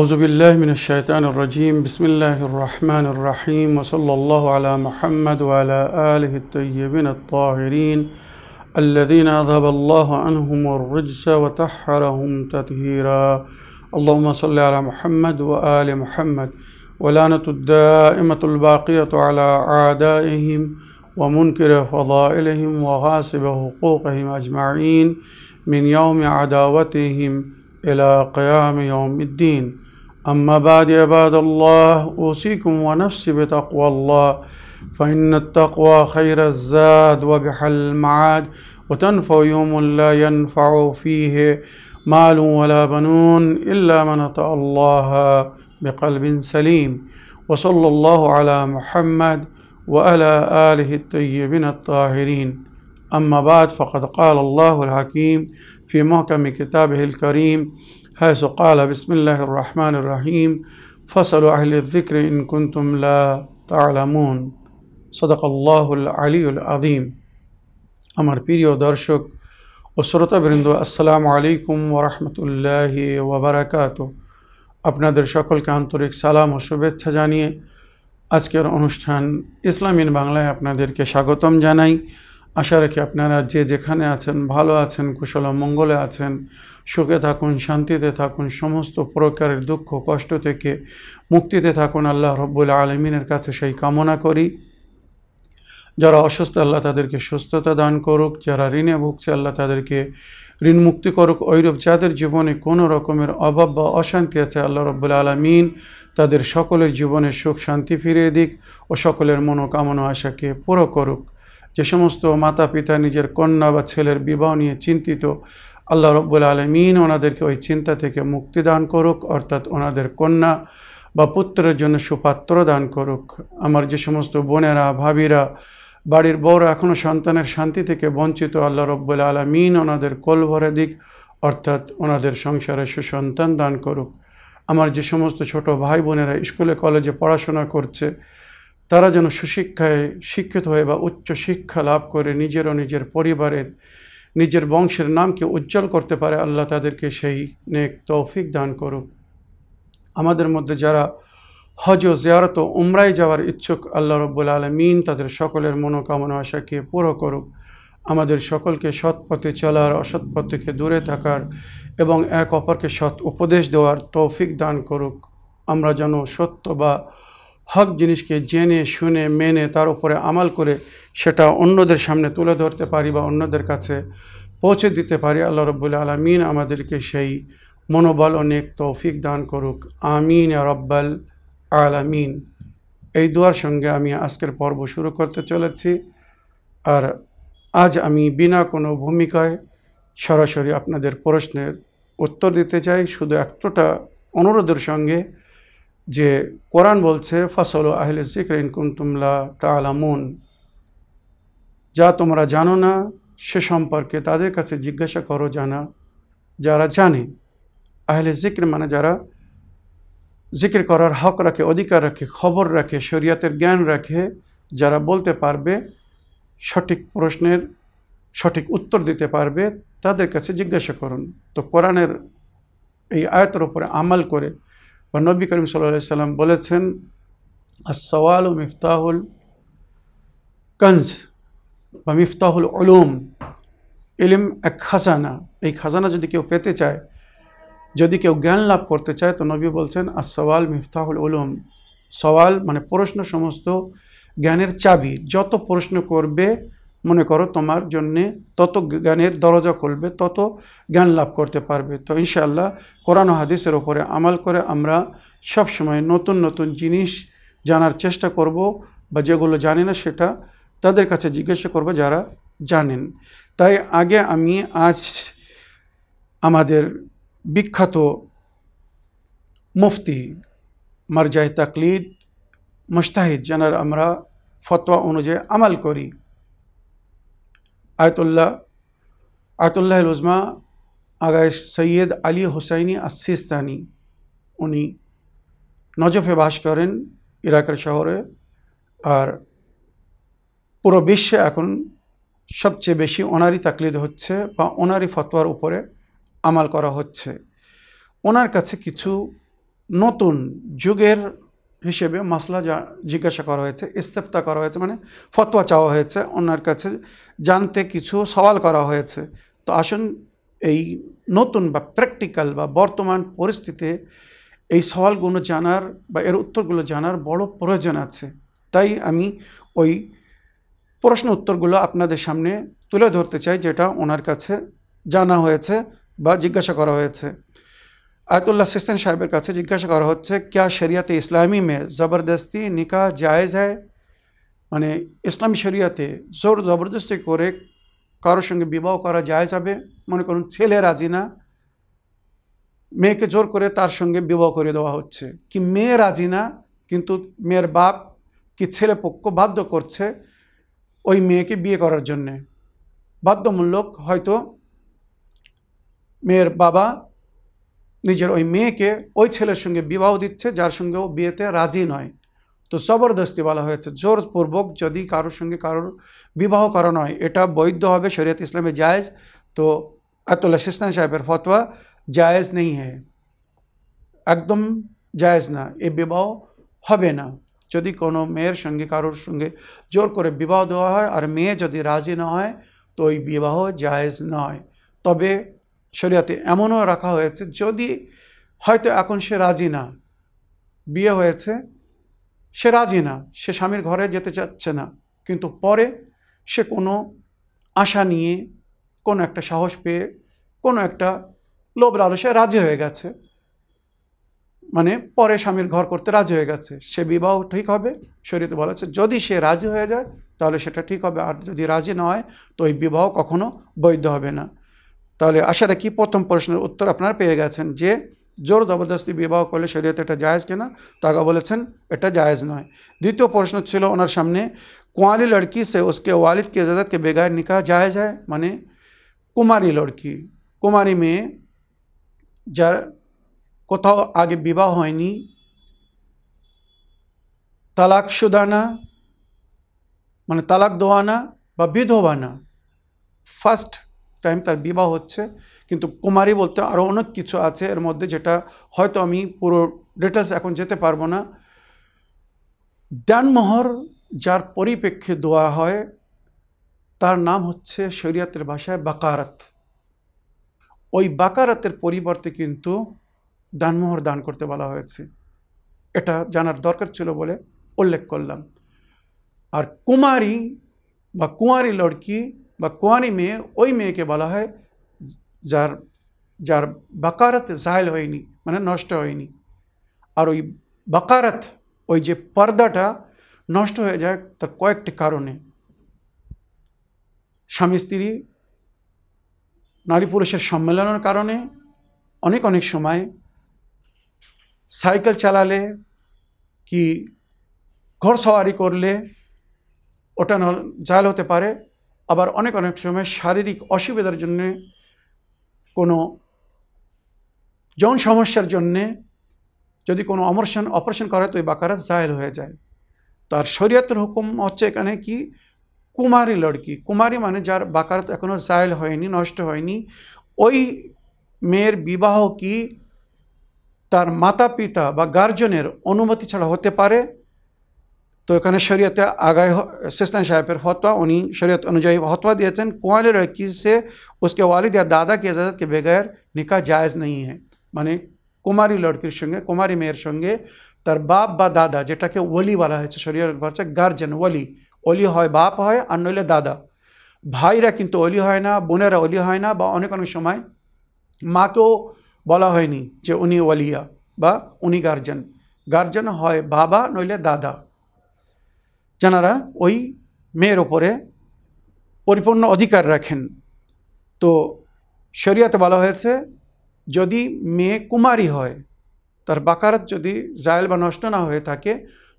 أعوذ بالله من الشيطان الرجيم. بسم الله الرحمن الرحيم. وصلى الله على محمد وعلى آله الطيبين الطاهرين الذين أذهب الله عنهم الرجس وطهرهم تطهيرا. اللهم صل على محمد وآل محمد. ولعنة الدائمة الباقية على أعدائهم ومنكر فضائلهم وغاصب حقوقهم أجمعين من يوم عداوتهم إلى قيام يوم الدين. أما بعد عباد الله أوصيكم ونفسي بتقوى الله فإن التقوى خير الزاد وبحل المعاد وتنفع يوم لا ينفع فيه مال ولا بنون إلا من أطاع الله بقلب سليم. وصلى الله على محمد وعلى آله الطيبين الطاهرين. أما بعد فقد قال الله الحكيم في محكم كتابه الكريم حيث قال بسم الله الرحمن الرحيم فصلوا أهل الذكر إن كنتم لا تعلمون صدق الله العلي العظيم আমার প্রিয় দর্শক ও শ্রোতাবৃন্দ আসসালামু আলাইকুম ওরহমতুল্লাহ ওবরাকাত আপনাদের সকলকে আন্তরিক সালাম ও শুভেচ্ছা জানিয়ে আজকের অনুষ্ঠান ইসলামিন বাংলায় আপনাদেরকে স্বাগতম জানাই আশা রাখি আপনারা যে যেখানে আছেন, ভালো আছেন, কুশল মঙ্গলে আছেন, সুখে থাকুন, শান্তিতে থাকুন, সমস্ত প্রকারের দুঃখ, কষ্ট থেকে মুক্তিতে থাকুন, আল্লাহ রব্বুল আলমিনের কাছে সেই কামনা করি। যারা অসুস্থ, আল্লাহ তাদেরকে সুস্থতা দান করুক। যারা ঋণে ভুগছে, আল্লাহ তাদেরকে ঋণ মুক্তি করুক। ঐরূপ যাদের জীবনে কোনো রকমের অভাব বা অশান্তি আছে, আল্লাহ রব্বুল আলমিন তাদের সকলের জীবনে সুখ, শান্তি ফিরিয়ে দিক ও সকলের মনোকামনা, আশাকে পুরো করুক। যে সমস্ত মাতা পিতা নিজের কন্যা বা ছেলের বিবাহ নিয়ে চিন্তিত, আল্লাহ রব্বুল আলমিন ওনাদেরকে ওই চিন্তা থেকে মুক্তি দান করুক, অর্থাৎ ওনাদের কন্যা বা পুত্রের জন্য সুপাত্র দান করুক। আমার যে সমস্ত বোনেরা, ভাবিরা, বাড়ির বউরা এখনও সন্তানের শান্তি থেকে বঞ্চিত, আল্লাহ রব্বুল আলমিন ওনাদের কোল ভরে দিক, অর্থাৎ ওনাদের সংসারে সুসন্তান দান করুক। আমার যে সমস্ত ছোট ভাই বোনেরা স্কুলে, কলেজে পড়াশোনা করছে তারা যেন সুশিক্ষায় শিক্ষিত হয়ে বা উচ্চ শিক্ষা লাভ করে নিজের ও নিজের পরিবারের, নিজের বংশের নামকে উজ্জ্বল করতে পারে, আল্লাহ তাদেরকে সেই নেক তৌফিক দান করুক। আমাদের মধ্যে যারা হজ ও জিয়ারত ও উমরায় যাওয়ার ইচ্ছুক, আল্লাহ রব্বুল আলমিন তাদের সকলের মনোকামনা আশাকে পুরো করুক। আমাদের সকলকে সৎ পথে চলার, অসৎ পথ থেকে দূরে থাকার এবং এক অপরকে সৎ উপদেশ দেওয়ার তৌফিক দান করুক। আমরা যেন সত্য বা হক জিনিসকে জেনে, শুনে, মেনে, তার উপরে আমাল করে সেটা অন্যদের সামনে তুলে ধরতে পারি বা অন্যদের কাছে পৌঁছে দিতে পারি। আল্লাহ রব্বুল আলমিন আমাদেরকে সেই মনোবল অনেক তৌফিক দান করুক। আমিন রব্বাল আলামিন। এই দুয়ার সঙ্গে আমি আজকের পর্ব শুরু করতে চলেছি। আর আজ আমি বিনা কোনো ভূমিকায় সরাসরি আপনাদের প্রশ্নের উত্তর দিতে চাই। শুধু একটোটা অনুরোধের সঙ্গে যে কোরআন বলছে, ফসল আহলে জিক্রিন কুন্তুমলা তালামুন যা তোমরা জানো না, সে সম্পর্কে তাদের কাছে জিজ্ঞাসা করো জানা, যারা জানে। আহলে জিক্র মানে যারা জিকির করার হক রাখে, অধিকার রাখে, খবর রাখে, শরিয়াতের জ্ঞান রাখে, যারা বলতে পারবে, সঠিক প্রশ্নের সঠিক উত্তর দিতে পারবে, তাদের কাছে জিজ্ঞাসা করুন। তো কোরআনের এই আয়তের উপরে আমাল করে বা নবী করিম সাল্লা সাল্লাম বলেছেন আসওয়াল ও মিফতাহুল কঞ্জ বা মিফতাহুল উলুম। ইলিম এক খাজানা। এই খাজানা যদি কেউ পেতে চায়, যদি কেউ জ্ঞান লাভ করতে চায়, তো নবী বলছেন আর সওয়াল মিফতাহুল উলুম। সওয়াল মানে প্রশ্ন সমস্ত জ্ঞানের চাবি। যত প্রশ্ন করবে মনে করো তোমার জন্যে তত জ্ঞানের দরজা খুলবে, তত জ্ঞান লাভ করতে পারবে। তো ইনশাআল্লাহ কোরআন হাদিসের ওপরে আমাল করে আমরা সব সময় নতুন নতুন জিনিস জানার চেষ্টা করব বা যেগুলো জানি না সেটা তাদের কাছে জিজ্ঞাসা করব যারা জানেন। তাই আগে আমি আজ আমাদের বিখ্যাত মুফতি মারজাই তাকলিদ, মুস্তাহিদ, যেনার আমরা ফতোয়া অনুযায়ী আমাল করি। আয়তুল্লাহ আয়তুল্লাহ উজমা, আগায় সৈয়দ আলী হুসাইনি আসিস্তানি উনি নজফে বাস করেন ইরাকের শহরে আর পুরো বিশ্বে এখন সবচেয়ে বেশি ওনারই তাকলিদ হচ্ছে বা ওনারই ফতোয়ার উপরে আমাল করা হচ্ছে। ওনার কাছে কিছু নতুন যুগের হিসেবে মাসলা যা জিজ্ঞাসা করা হয়েছে, ইস্তেফতা করা হয়েছে মানে ফতোয়া চাওয়া হয়েছে ওনার কাছে, জানতে কিছু সওয়াল করা হয়েছে। তো আসুন, এই নতুন বা প্র্যাকটিক্যাল বা বর্তমান পরিস্থিতিতে এই সওয়ালগুলো জানার বা এর উত্তরগুলো জানার বড় প্রয়োজন আছে। তাই আমি ওই প্রশ্ন উত্তরগুলো আপনাদের সামনে তুলে ধরতে চাই, যেটা ওনার কাছে জানা হয়েছে বা জিজ্ঞাসা করা হয়েছে। আয়তুল্লা সিস্তেন সাহেবের কাছে জিজ্ঞাসা করা হচ্ছে, ক্যা শরিয়াতে ইসলামী মে জবরদস্তি নিকা জায়েজ হয় মানে ইসলামী শরিয়াতে জোর জবরদস্তি করে কারোর সঙ্গে বিবাহ করা জায়েজ হবে? মনে করুন, ছেলে রাজি না, মেয়েকে জোর করে তার সঙ্গে বিবাহ করে দেওয়া হচ্ছে। কি মেয়ে রাজি না, কিন্তু মেয়ের বাপ কি ছেলে পক্ষ বাধ্য করছে ওই মেয়েকে বিয়ে করার জন্যে? বাধ্যমূলক হয়তো মেয়ের বাবা নিজের ওই মেয়েকে ওই ছেলের সঙ্গে বিবাহ দিচ্ছে, যার সঙ্গে ও বিয়েতে রাজি নয়। তো জবরদস্তি বলা হয়েছে, জোরপূর্বক যদি কারোর সঙ্গে কারোর বিবাহ করা নয় এটা বৈধ হবে, শরীয়ত ইসলামে জায়েজ। তো আয়তুল্লাহ সিস্তান সাহেবের ফতোয়া, জায়েজ নেই হ্যাঁ একদম জায়েজ না, এ বিবাহ হবে না। যদি কোনো মেয়ের সঙ্গে কারোর সঙ্গে জোর করে বিবাহ দেওয়া হয়, আর মেয়ে যদি রাজি না হয়, তো ওই বিবাহ জায়েজ নয়। তবে শরীয়তে এমনও রাখা হয়েছে, যদি হয়তো এখন সে রাজি না, বিয়ে হয়েছে, সে রাজি না, সে স্বামীর ঘরে যেতে চাচ্ছে না, কিন্তু পরে সে কোনো আশা নিয়ে, কোনো একটা সাহস পেয়ে, কোনো একটা লোভ লালসায় রাজি হয়ে গেছে মানে পরে স্বামীর ঘর করতে রাজি হয়ে গেছে, সে বিবাহ ঠিক হবে? শরীরে বলা হচ্ছে, যদি সে রাজি হয়ে যায়, তাহলে সেটা ঠিক হবে, আর যদি রাজি না হয়, তো ওই বিবাহ কখনো বৈধ হবে না। তাহলে আশা রাখি প্রথম প্রশ্নের উত্তর আপনারা পেয়ে গেছেন যে জোর জবরদস্তি বিবাহ করলে শরীয়তে এটা জায়েজ কিনা তাকে বলেছেন এটা জায়েজ নয় দ্বিতীয় প্রশ্ন ছিল ওনার সামনে কুঁয়ারি লড়কি সে उसके वालिद की इजाज़त के बगैर निकाह जायज़ है মানে কুমারী লড়কি কুমারী মেয়ে যার কোথাও আগে বিবাহ হয়নি তালাক সুদানা মানে তালাক দেওয়ানা বা বিধবা না ফার্স্ট টাইম তার বিবাহ হচ্ছে, কিন্তু কুমারী বলতে আরও অনেক কিছু আছে এর মধ্যে যেটা হয়তো আমি পুরো ডিটেলস এখন যেতে পারব না। দেনমোহর যার পরিপ্রেক্ষে দেওয়া হয়, তার নাম হচ্ছে শরীয়তের ভাষায় বাকারাত। ওই বাকারাতের পরিবর্তে কিন্তু দানমোহর দান করতে বলা হয়েছে। এটা জানার দরকার ছিল বলে উল্লেখ করলাম। আর কুমারী বা কুঁয়ারি লড়কি বা কুয়ারি মেয়ে ওই মেয়েকে বলা হয় যার যার বাকারত জায়ল হয়নি মানে নষ্ট হয়নি আর ওই বাকারত ওই যে পর্দাটা নষ্ট হয়ে যায় তার কয়েকটি কারণে স্বামী স্ত্রী নারী পুরুষের সম্মেলনের কারণে অনেক অনেক সময় সাইকেল চালালে কি ঘর সওয়ারি করলে ওটা জাল হতে পারে আবার অনেক অনেক সময় শারীরিক অসুবিধার জন্যে, কোনো যৌন সমস্যার জন্যে যদি কোনো অপারেশন অপারেশন করে তো ওই বাকারাত জাহের হয়ে যায়। তো আর শরীয়তের হুকুম হচ্ছে এখানে কি? কুমারী লড়কি। কুমারী মানে যার বাকারাত এখনও জায়েল হয়নি, নষ্ট হয়নি। ওই মেয়ের বিবাহ কি? তার মাতা পিতা বা গার্জনের অনুমতি ছাড়া হতে পারে। तो एखे शरियते आगे सिस्तान साहेबर फतवा उन्हीं शरियत अनुजाई फतवा दिए कुआरें लड़की से उसके वालिद या दादा की इजाज़त के बगैर निका जायज़ नहीं है मानी कुमारी लड़कर संगे कुमारी मेयर संगे तर बाप बा दादा जेटा के वली वाला है शरियत गार्जन वली ओलि बाप है और नईले दादा भाईर क्यों ओलि है ना बुन ओलि है ना अनेक अनेक समय माँ के बला है उन्नी वलिया उन्नी गार्जन गार्जन है बाबा नईले दादा যারা ওই মেয়ের ওপরে পরিপূর্ণ অধিকার রাখেন। তো শরিয়াতে বলা হয়েছে, যদি মেয়ে কুমারী হয়, তার বাকারাত যদি জায়েল বা নষ্ট না হয়ে থাকে,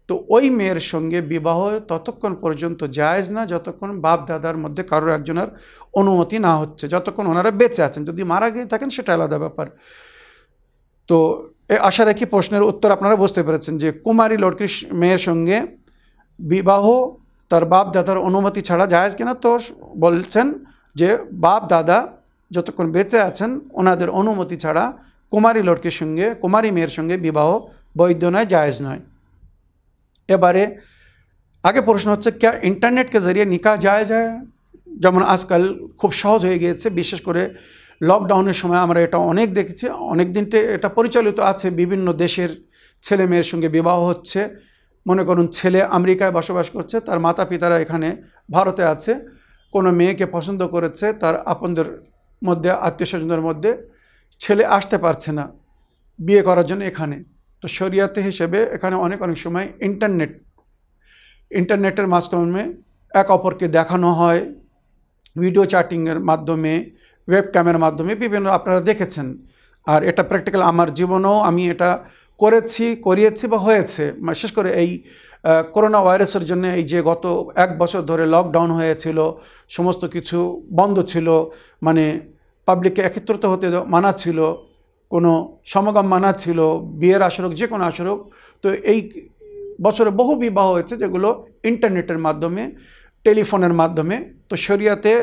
তো ওই মেয়ের সঙ্গে বিবাহ ততক্ষণ পর্যন্ত জায়েজ না, যতক্ষণ বাপ দাদার মধ্যে কারোর একজনের অনুমতি না হচ্ছে, যতক্ষণ ওনারা বেঁচে আছেন। যদি মারা গিয়ে থাকেন, সেটা আলাদা ব্যাপার। তো আশা রাখি প্রশ্নের উত্তর আপনারা বুঝতে পেরেছেন যে কুমারী লড়কির মেয়ের সঙ্গে বিবাহ, তার বাপ দাদার অনুমতি ছাড়া জায়েজ কিনা তো বলছেন যে বাপ দাদা যতক্ষণ বেঁচে আছেন, ওনাদের অনুমতি ছাড়া কুমারী লড়কির সঙ্গে, কুমারী মেয়ের সঙ্গে বিবাহ বৈধ নয়, জায়জ নয়। এবারে আগে প্রশ্ন হচ্ছে ক্যা ইন্টারনেটকে জরিয়ে নিকা যায় যায় যেমন আজকাল খুব সহজ হয়ে গিয়েছে, বিশেষ করে লকডাউনের সময় আমরা এটা অনেক দেখেছি অনেক দিনটা এটা পরিচালিত আছে, বিভিন্ন দেশের ছেলে মেয়ের সঙ্গে বিবাহ হচ্ছে। মনে করুন ছেলে আমেরিকায় বসবাস করছে, তার মাতা পিতারা এখানে ভারতে আছে, কোনো মেয়েকে পছন্দ করেছে, তার আপনদের মধ্যে আত্মীয় স্বজনদের মধ্যে ছেলে আসতে পারছে না বিয়ে করার জন্য এখানে। তো শরিয়াতে হিসেবে এখানে অনেক অনেক সময় ইন্টারনেট, ইন্টারনেটের মাধ্যমে এক অপরকে দেখানো হয়, ভিডিও চ্যাটিংয়ের মাধ্যমে ওয়েব ক্যামের মাধ্যমে, বিভিন্ন আপনারা দেখেছেন। আর এটা প্র্যাকটিক্যাল আমার জীবনেও আমি এটা করেছি, করিয়েছি বা হয়েছে বিশেষ করে এই করোনা ভাইরাসের জন্য এই যে গত এক বছর ধরে লকডাউন হয়েছিল, সমস্ত কিছু বন্ধ ছিল মানে পাবলিককে একত্রিত হতে মানা ছিল, কোনো সমাগম মানা ছিল, বিয়ের আসরক, যে কোনো আসরক, তো এই বছরে বহু বিবাহ হয়েছে যেগুলো ইন্টারনেটের মাধ্যমে, টেলিফোনের মাধ্যমে, তো শরিয়াতে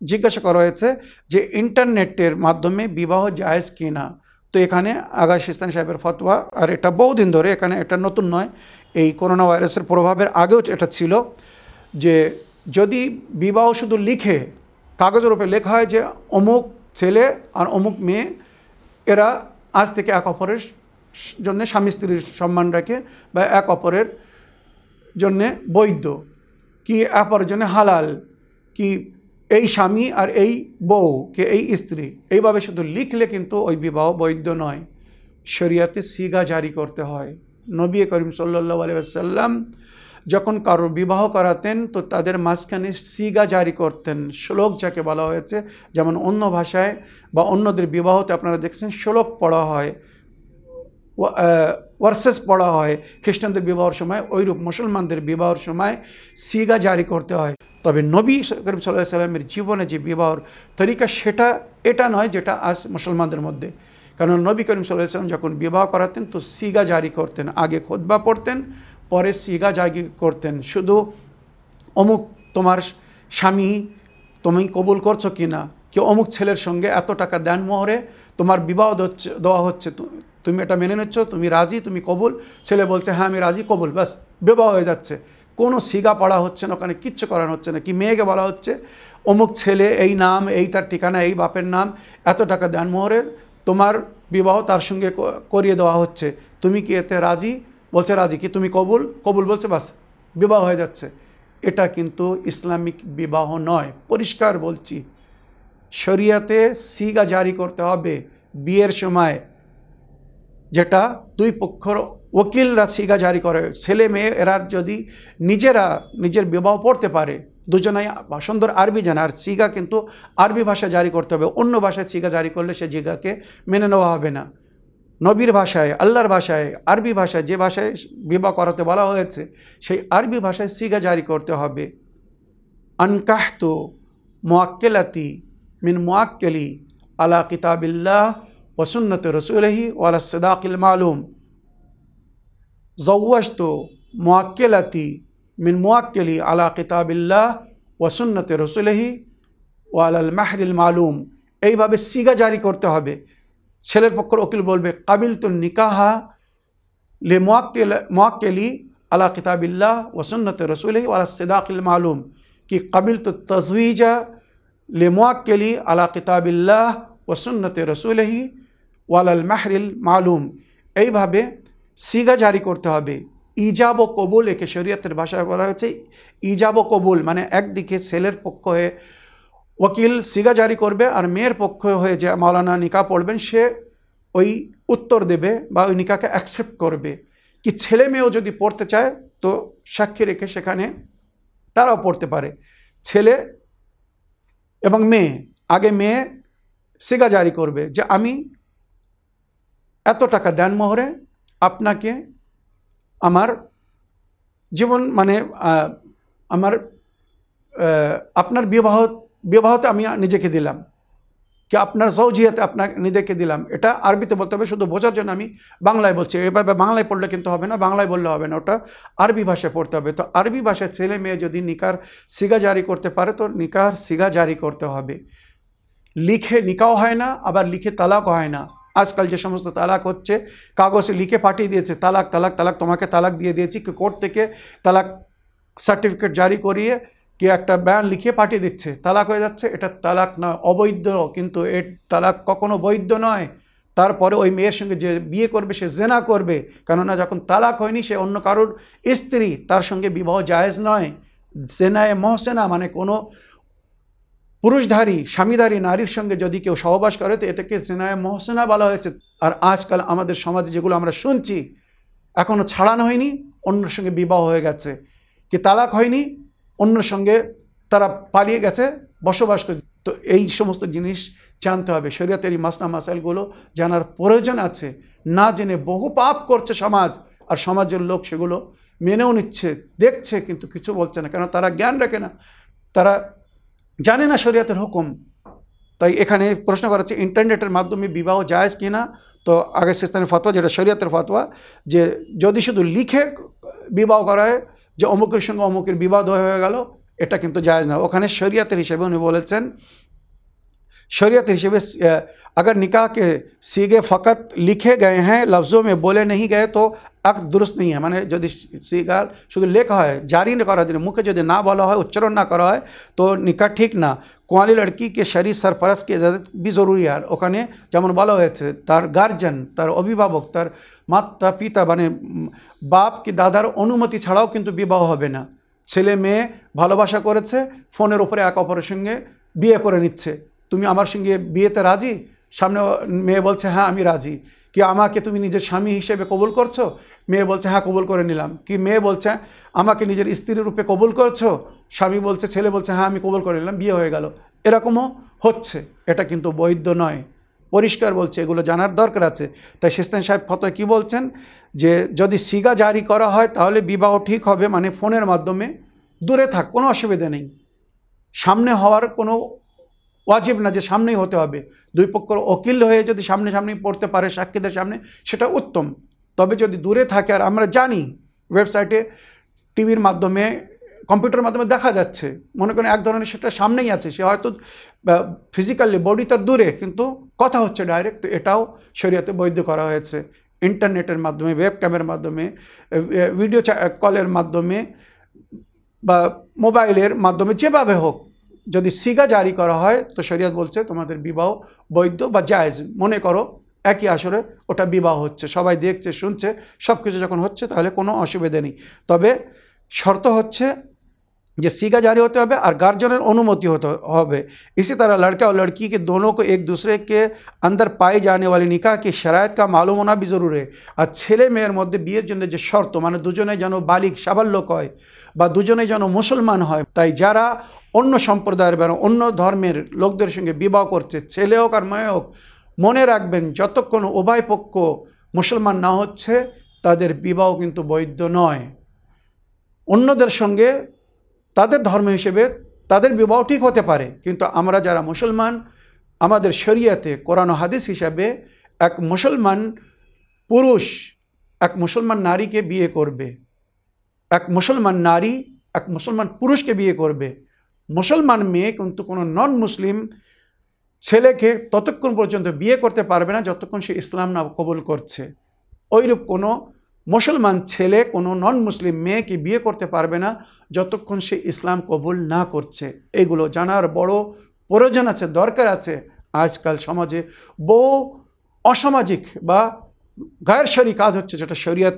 জিজ্ঞাসা করা হয়েছে যে ইন্টারনেটের মাধ্যমে বিবাহ জায়েজ কি না তো এখানে আগা ইস্তানি সাহেবের ফতোয়া, আর এটা বহুদিন ধরে এখানে এটা নতুন নয়। এই করোনা ভাইরাসের প্রভাবের আগেও এটা ছিল যে যদি বিবাহ শুধু লিখে কাগজের উপরে লেখা হয় যে অমুক ছেলে আর অমুক মেয়ে, এরা আজ থেকে এক অপরের জন্য স্বামী স্ত্রীর সম্মান রাখে বা এক অপরের জন্যে বৈধ। কি অপরের জন্য হালাল? কি এই স্বামী আর এই বউ কে এই স্ত্রী। এইভাবে শুধু লিখলে কিন্তু ওই বিবাহ বৈধ নয়। শরিয়াতে সিগা জারি করতে হয়। নবী করিম সাল্লাহ আলিয়াল্লাম যখন কারোর বিবাহ করাতেন, তো তাদের মাঝখানে সিগা জারি করতেন। শ্লোক যাকে বলা হয়েছে, যেমন অন্য ভাষায় বা অন্যদের বিবাহতে আপনারা দেখছেন, শ্লোক পড়া হয়। ওয়ার্সেস পড়া হয়, খ্রিস্টানদের বিবাহর সময় ওইরূপ মুসলমানদের বিবাহর সময় সিগা জারি করতে হয়। তবে নবী করিম সাল্লাহ সাল্লামের জীবনে যে বিবাহর তরিকা সেটা, এটা নয় যেটা আজ মুসলমানদের মধ্যে। কারণ নবী করিম সাল্লাহ সাল্লাম যখন বিবাহ করাতেন, তো সিগা জারি করতেন। আগে খোদবা পড়তেন, পরে সিগা জারি করতেন। শুধু, অমুক তোমার স্বামী তুমি কবুল করছ কি না কি অমুক ছেলের সঙ্গে এত টাকা দেন মোহরে? তোমার বিবাহ দেওয়া হচ্ছে তুমি এটা মেনে নিচ্ছ, তুমি রাজি, তুমি কবুল। ছেলে বলছে হ্যাঁ আমি রাজি, কবুল, ব্যাস, বিবাহ হয়ে যাচ্ছে। কোনো সিগা পড়া হচ্ছে না, ওখানে কিচ্ছু করানো হচ্ছে না। কি মেয়েকে বলা হচ্ছে? অমুক ছেলে, এই নাম এই তার ঠিকানা, এই বাপের নাম, এত টাকা দেন মোহরের, তোমার বিবাহ তার সঙ্গে করিয়ে দেওয়া হচ্ছে। তুমি কি এতে রাজি? বলছে, রাজি। কি তুমি কবুল? কবুল বলছে বাস বিবাহ হয়ে যাচ্ছে। এটা কিন্তু ইসলামিক বিবাহ নয়। পরিষ্কার বলছি, শরিয়াতে সিগা জারি করতে হবে বিয়ের সময়। যেটা দুই পক্ষর ওকিলরা সিগা জারি করে। ছেলে মেয়ে এরা যদি নিজেরা নিজের বিবাহ পড়তে পারে, দুজনাই সুন্দর আরবি জানে, আর সিগা কিন্তু আরবি ভাষা জারি করতে হবে। অন্য ভাষায় সিগা জারি করলে সে জিগাকে মেনে নেওয়া হবে না। নবীর ভাষায়, আল্লাহর ভাষায়, আরবি ভাষায় যে ভাষায় বিবাহ করাতে বলা হয়েছে, সেই আরবি ভাষায় সিগা জারি করতে হবে। আনকাহতু মোয়াক্কেলাতি মিন মোয়াক্কেলি আলা কিতাবিল্লাহ وسنة رسوله وعلى الصداق المعلوم زوجت مؤكلتي من مؤكلي على كتاب الله وسنة رسوله وعلى المحر المعلوم এইভাবে সিগা জারি করতে হবে ছেলের পক্ষের উকিল বলবে কাবিল তুল নিকাহা লে মোয়াক্কেলি আলা কিতাবিল্লাহ ওয়াসুন্নত রসুলহি ওয়ালা সিদাকিল মালুম কি কাবিল তু তজউিজা লে মোয়াক্কেলি আলা কিতাবিল্লাহ ওয়াসুন্নত রসুলহি ওয়ালাল মাহরিল মালুম। এইভাবে সিগা জারি করতে হবে। ইজাব ও কবুল একে শরীয়তের ভাষায় বলা হয়েছে। ইজাব ও কবুল মানে একদিকে ছেলের পক্ষ হয়ে ওকিল সিগা জারি করবে আর মেয়ের পক্ষ হয়ে যে মাওলানা নিকা পড়বেন, সে ওই উত্তর দেবে বা ওই নিকাকে অ্যাকসেপ্ট করবে। কি ছেলে মেয়েও যদি পড়তে চায়, তো সাক্ষী রেখে সেখানে তারাও পড়তে পারে। ছেলে এবং মেয়ে, আগে মেয়ে সিগা জারি করবে যে আমি এত টাকা দেন মোহরে, আপনাকে আমার জীবন মানে আমার আপনার বিবাহ, বিবাহতে আমি নিজেকে দিলাম। কি আপনার সৌজিয়াতে আপনাকে নিজেকে দিলাম। এটা আরবিতে বলতে হবে, শুধু বোঝার জন্য আমি বাংলায় বলছি। এভাবে বাংলায় পড়লে কিন্তু হবে না, বাংলায় বললে হবে না, ওটা আরবি ভাষায় পড়তে হবে। তো আরবি ভাষায় ছেলে মেয়ে যদি নিকার সিগা জারি করতে পারে, তো নিকার সিগা জারি করতে হবে। লিখে নিকাও হয় না, আবার লিখে তালাক হয় না। আজকাল যে সমস্ত তালাক হচ্ছে, কাগজে লিখে পাঠিয়ে দিয়েছে, তালাক তালাক তালাক, তোমাকে তালাক দিয়ে দিয়েছি কোর্ট থেকে তালাক সার্টিফিকেট জারি করিয়ে কি একটা ব্যান লিখিয়ে পাঠিয়ে দিচ্ছে। তালাক হয়ে যাচ্ছে, এটা তালাক না, অবৈধ, কিন্তু এ তালাক কখনো বৈধ নয়। তারপরে ওই মেয়ের সঙ্গে যে বিয়ে করবে, সে জেনা করবে, কেননা যখন তালাক হয়নি, সে অন্য কারোর স্ত্রী, তার সঙ্গে বিবাহ জায়েজ নয়। জেনায় মহসেনা মানে কোনো পুরুষধারী, স্বামীধারী নারীর সঙ্গে যদি কেউ সহবাস করে, তো এটাকে জেনায় মহসেনা বলা হয়েছে। আর আজকাল আমাদের সমাজে যেগুলো আমরা শুনছি এখনও ছাড়ানো হয়নি, অন্যের সঙ্গে বিবাহ হয়ে গেছে, কি তালাক হয়নি, অন্যের সঙ্গে তারা পালিয়ে গেছে, বসবাস করে, তো এই সমস্ত জিনিস জানতে হবে। শরীয়তের এই মাসনা মাসাইলগুলো জানার প্রয়োজন আছে। না জেনে বহু পাপ করছে সমাজ, আর সমাজের লোক সেগুলো মেনেও নিচ্ছে, দেখছে, কিন্তু কিছু বলছে না। কেন? তারা জ্ঞান রাখে না। তারা জানে না শরীয়তের হুকুম। তাই এখানে প্রশ্ন করা হচ্ছে, ইন্টারনেটের মাধ্যমে বিবাহ জায়েজ কি না তো আগে সিস্তানের ফতোয়া, যেটা শরীয়তের ফতোয়া, যে যদি শুধু লিখে বিবাহ করা হয়, যে অমুকের সঙ্গে অমুকের বিবাদ হয়ে গেল, এটা কিন্তু জায়েজ না। ওখানে শরীয়তের হিসেবে উনি বলেছেন शरीयत हिसेब अगर निकाह के सीगे फ़कत लिखे गए हैं लफ्ज़ों में बोले नहीं गए तो अक दुरुस्त नहीं है মানে যদি সিগার শুধু লেখা হয় জারি না করা যায় মুখে যদি না বলা হয় উচ্চারণ না করা হয় তো নিকা ঠিক না কোয়ালি লড়কিকে শরীর সরপরাস কি ইজাজত বি জরুরি আর ওখানে যেমন বলা হয়েছে তার গার্জেন তার অভিভাবক তার মাতা পিতা মানে বাপ কি দাদার অনুমতি ছাড়াও কিন্তু বিবাহ হবে না ছেলে মেয়ে ভালোবাসা করেছে ফোনের উপরে এক অপরের সঙ্গে বিয়ে করে নিচ্ছে তুমি আমার সঙ্গে বিয়েতে রাজি? সামনে মেয়ে বলছে হ্যাঁ আমি রাজি। কি আমাকে তুমি নিজের স্বামী হিসেবে কবুল করছ? মেয়ে বলছে হ্যাঁ কবুল করে নিলাম। কি মেয়ে বলছে, আমাকে নিজের স্ত্রীর রূপে কবুল করছ? স্বামী বলছে, ছেলে বলছে হ্যাঁ আমি কবুল করে নিলাম, বিয়ে হয়ে গেল। এরকমও হচ্ছে। এটা কিন্তু বৈধ নয়। পরিষ্কার বলছে, এগুলো জানার দরকার আছে। তাই শেস্তান সাহেব ফতোয় কী বলছেন? যে যদি সিগা জারি করা হয়, তাহলে বিবাহ ঠিক হবে মানে ফোনের মাধ্যমে দূরে থাক, কোনো অসুবিধা নেই। সামনে হওয়ার কোনো ওয়াজিব না যে সামনেই হতে হবে। দুই পক্ষর ওকিল হয়ে যদি সামনে সামনেই পড়তে পারে সাক্ষীদের সামনে, সেটা উত্তম। তবে যদি দূরে থাকে, আর আমরা জানি ওয়েবসাইটে, টিভির মাধ্যমে, কম্পিউটারের মাধ্যমে দেখা যাচ্ছে। মনে করেন এক ধরনের সেটা সামনেই আছে। সে হয়তো ফিজিক্যালি বডি তার দূরে, কিন্তু কথা হচ্ছে ডাইরেক্ট এটাও শরীয়তে বৈধ করা হয়েছে। ইন্টারনেটের মাধ্যমে ওয়েব ক্যামেরার মাধ্যমে ভিডিও কলের মাধ্যমে, বা মোবাইলের মাধ্যমে যেভাবে হোক যদি সিগা জারি করা হয়, তো শরীয়ত বলছে তোমাদের বিবাহ বৈধ বা জায়েজ। মনে করো একই আসরে ওটা বিবাহ হচ্ছে, সবাই দেখছে, শুনছে সব কিছু যখন হচ্ছে তাহলে কোনো অসুবিধে নেই। তবে শর্ত হচ্ছে যে सीगा जारी होते হবে আর গার্জনের অনুমতি হতে হবে इसी तरह लड़का और लड़की के दोनों को एक दूसरे के अंदर पाई जाने वाली निकाह की शराइत का मालूम होना भी ज़रूर है আর ছেলে মেয়ের মধ্যে বিয়ের জন্য যে শর্ত মানে দুজনে যেন বালিক সাবাল্যক হয় বা দুজনে যেন মুসলমান হয় তাই যারা অন্য সম্প্রদায়ের বা অন্য ধর্মের লোকদের সঙ্গে বিবাহ করছে ছেলে হোক আর মেয়ে হোক মনে রাখবেন যতক্ষণ উভয় পক্ষ মুসলমান না হচ্ছে তাদের বিবাহ কিন্তু বৈধ নয় অন্যদের সঙ্গে তাদের ধর্ম হিসেবে তাদের বিবাহ ঠিক হতে পারে। কিন্তু আমরা যারা মুসলমান, আমাদের শরিয়াতে কোরআন হাদিস হিসাবে এক মুসলমান পুরুষ, এক মুসলমান নারীকে বিয়ে করবে। এক মুসলমান নারী, এক মুসলমান পুরুষকে বিয়ে করবে। মুসলমান মেয়ে কিন্তু কোনো নন মুসলিম ছেলেকে ততক্ষণ পর্যন্ত বিয়ে করতে পারবে না, যতক্ষণ সে ইসলাম না কবুল করছে। ওইরূপ কোনো মুসলমান ছেলে কোনো নন মুসলিম মেয়েকে বিয়ে করতে পারবে না যতক্ষণ সে ইসলাম কবুল না করছে? এগুলো জানার বড় প্রয়োজন আছে, দরকার আছে। আজকাল সমাজে বহু অসামাজিক বা গায়ের কাজ হচ্ছে যেটা শরীয়ত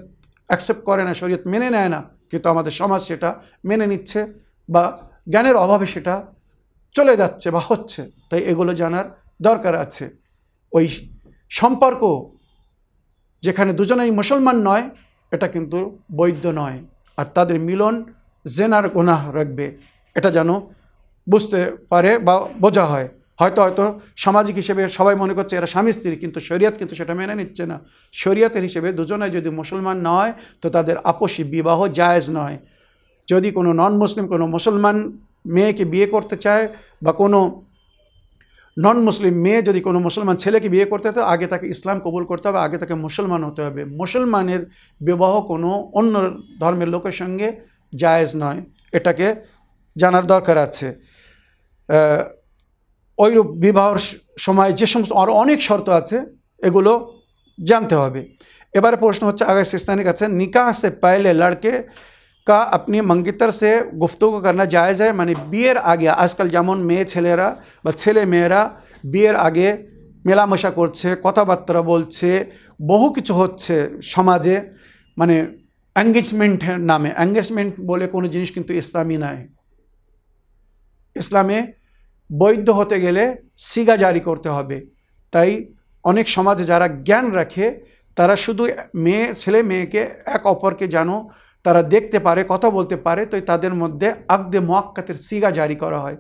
অ্যাকসেপ্ট করে না, শরীয়ত মেনে নেয় না। কিন্তু আমাদের সমাজ সেটা মেনে নিচ্ছে বা জ্ঞানের অভাবে সেটা চলে যাচ্ছে বা হচ্ছে। তাই এগুলো জানার দরকার আছে। ওই সম্পর্ক যেখানে দুজনেই মুসলমান নয়, এটা কিন্তু বৈধ নয়। আর তাদের মিলন জেনার গুনাহ রাখবে। এটা যেন বুঝতে পারে বা বোঝা হয়। হয়তো হয়তো সামাজিক হিসেবে সবাই মনে করছে এরা স্বামী স্ত্রী, কিন্তু শরীয়ত কিন্তু সেটা মেনে নিচ্ছে না। শরীয়তের হিসেবে দুজনে যদি মুসলমান নয়, তো তাদের আপসী বিবাহ জায়েজ নয়। যদি কোনো নন মুসলিম কোনো মুসলমান মেয়েকে বিয়ে করতে চায় বা কোনো নন মুসলিম মেয়ে যদি কোনো মুসলমান ছেলেকে বিয়ে করতে হয় আগে তাকে ইসলাম কবুল করতে হবে, আগে তাকে মুসলমান হতে হবে। মুসলমানের বিবাহ কোনো অন্য ধর্মের লোকের সঙ্গে জায়েজ নয়। এটাকে জানার দরকার আছে। ওইরূপ বিবাহর সময় যে সমস্ত আরও অনেক শর্ত আছে, এগুলো জানতে হবে। এবারে প্রশ্ন হচ্ছে আগে সিস্তানের কাছে নিকাহ সে পাইলে লড়কে का अपनी मंगितर से गुफ्तगू करना जायज़ है মানে বিয়ের আগে আজকাল যেমন মেয়ে ছেলেরা বা ছেলে মেয়েরা বিয়ের আগে মেলামেশা করছে কথাবার্তা বলছে বহু কিছু হচ্ছে সমাজে মানে এঙ্গেজমেন্টের নামে এঙ্গেজমেন্ট বলে কোনো জিনিস কিন্তু ইসলামী নয় ইসলামে বৈধ হতে গেলে সিগা জারি করতে হবে তাই অনেক সমাজে যারা জ্ঞান রাখে তারা শুধু মেয়ে ছেলে মেয়েকে এক অপরকে যেন তারা দেখতে পারে, কথা বলতে পারে, তো তাদের মধ্যে আগদে মোয়াক্কাতের সিগা জারি করা হয়।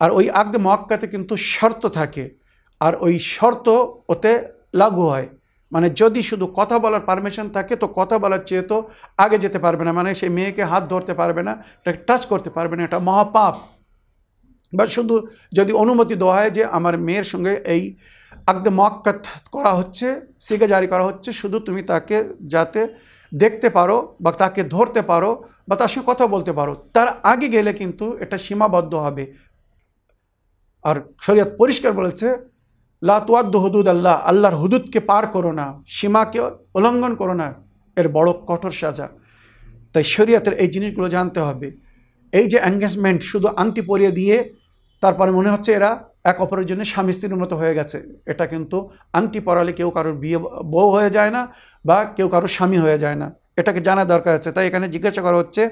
আর ওই আগদে মোয়াক্কাতে কিন্তু শর্ত থাকে। আর ওই শর্ত ওতে লাগু হয়। মানে যদি শুধু কথা বলার পারমিশন থাকে, তো কথা বলার চেয়ে তো আগে যেতে পারবে না। মানে সে মেয়েকে হাত ধরতে পারবে না এটাকে টাচ করতে পারবে না, এটা মহাপাপ। বা শুধু যদি অনুমতি দেওয়া হয় যে আমার মেয়ের সঙ্গে এই আকদে মক্কাত করা হচ্ছে, সিগে জারি করা হচ্ছে, শুধু তুমি তাকে যাতে দেখতে পারো বা তাকে ধরতে পারো বা তার সঙ্গে কথা বলতে পারো, তার আগে গেলে কিন্তু এটা সীমাবদ্ধ হবে। আর শরীয়ত পরিষ্কার বলেছে, লা তুয়াদ্দ হুদুদ আল্লাহ আল্লাহর হুদুদকে পার করো না, সীমাকে উল্লঙ্ঘন করো না, এর বড় কঠোর সাজা। তাই শরীয়তের এই জিনিসগুলো জানতে হবে। এই যে এঙ্গেজমেন্ট শুধু আংটি পরিয়ে দিয়ে, তারপরে মনে হচ্ছে এরা এক অপরের জন্য স্বামী স্ত্রীর মতো হয়ে গেছে। এটা কিন্তু আংটি পরালে কেউ কারোর বিয়ে বউ হয়ে যায় না বা কেউ কারোর স্বামী হয়ে যায় না। এটাকে জানা দরকার আছে। তাই এখানে জিজ্ঞাসা করা হচ্ছে,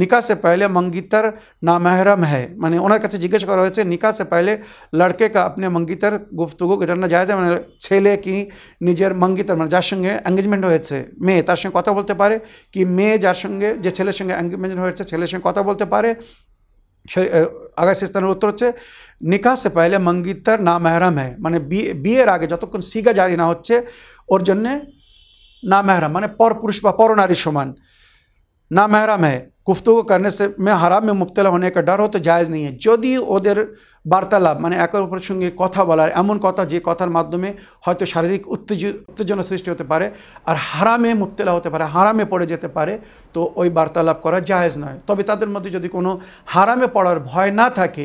নিকাশে পাইলে মঙ্গিতার না মেহরাম হ্যায় মানে ওনার কাছে জিজ্ঞেস করা হয়েছে, নিকাশে পাইলে লড়কে কা আপনি মঙ্গিতার গুফতুগু জানা যায় মানে ছেলে কি নিজের মঙ্গিতার মানে যার সঙ্গে এঙ্গেজমেন্ট হয়েছে, মেয়ে, তার সঙ্গে কথা বলতে পারে কি মেয়ে যার সঙ্গে, যে ছেলের সঙ্গে এঙ্গেজমেন্ট হয়েছে, ছেলের সঙ্গে কথা বলতে পারে আগায় স্থানের উত্তর হচ্ছে নিকাহ সে পাইলে মঙ্গিতার না মেহরাম হ্যাঁ মানে বিয়ে বিয়ের আগে যতক্ষণ সিগা জারি না হচ্ছে ওর জন্যে না মেহরাম মানে পর পুরুষ বা পর নারী সমান ना महरम है। गुफ्तु সে মে হারামে হারাম में মুবতলা होने का डर हो तो যদি ওদের বার্তালাপ মানে একের অপরের সঙ্গে কথা বলার এমন কথা যে কথার মাধ্যমে হয়তো শারীরিক উত্তেজ উত্তেজনা সৃষ্টি হতে পারে আর হারামে মুবতলা হতে পারে হারামে পড়ে যেতে পারে তো ওই বার্তালাপ করা জায়জ নয় তবে তাদের মধ্যে যদি কোনো হারামে পড়ার ভয় না থাকে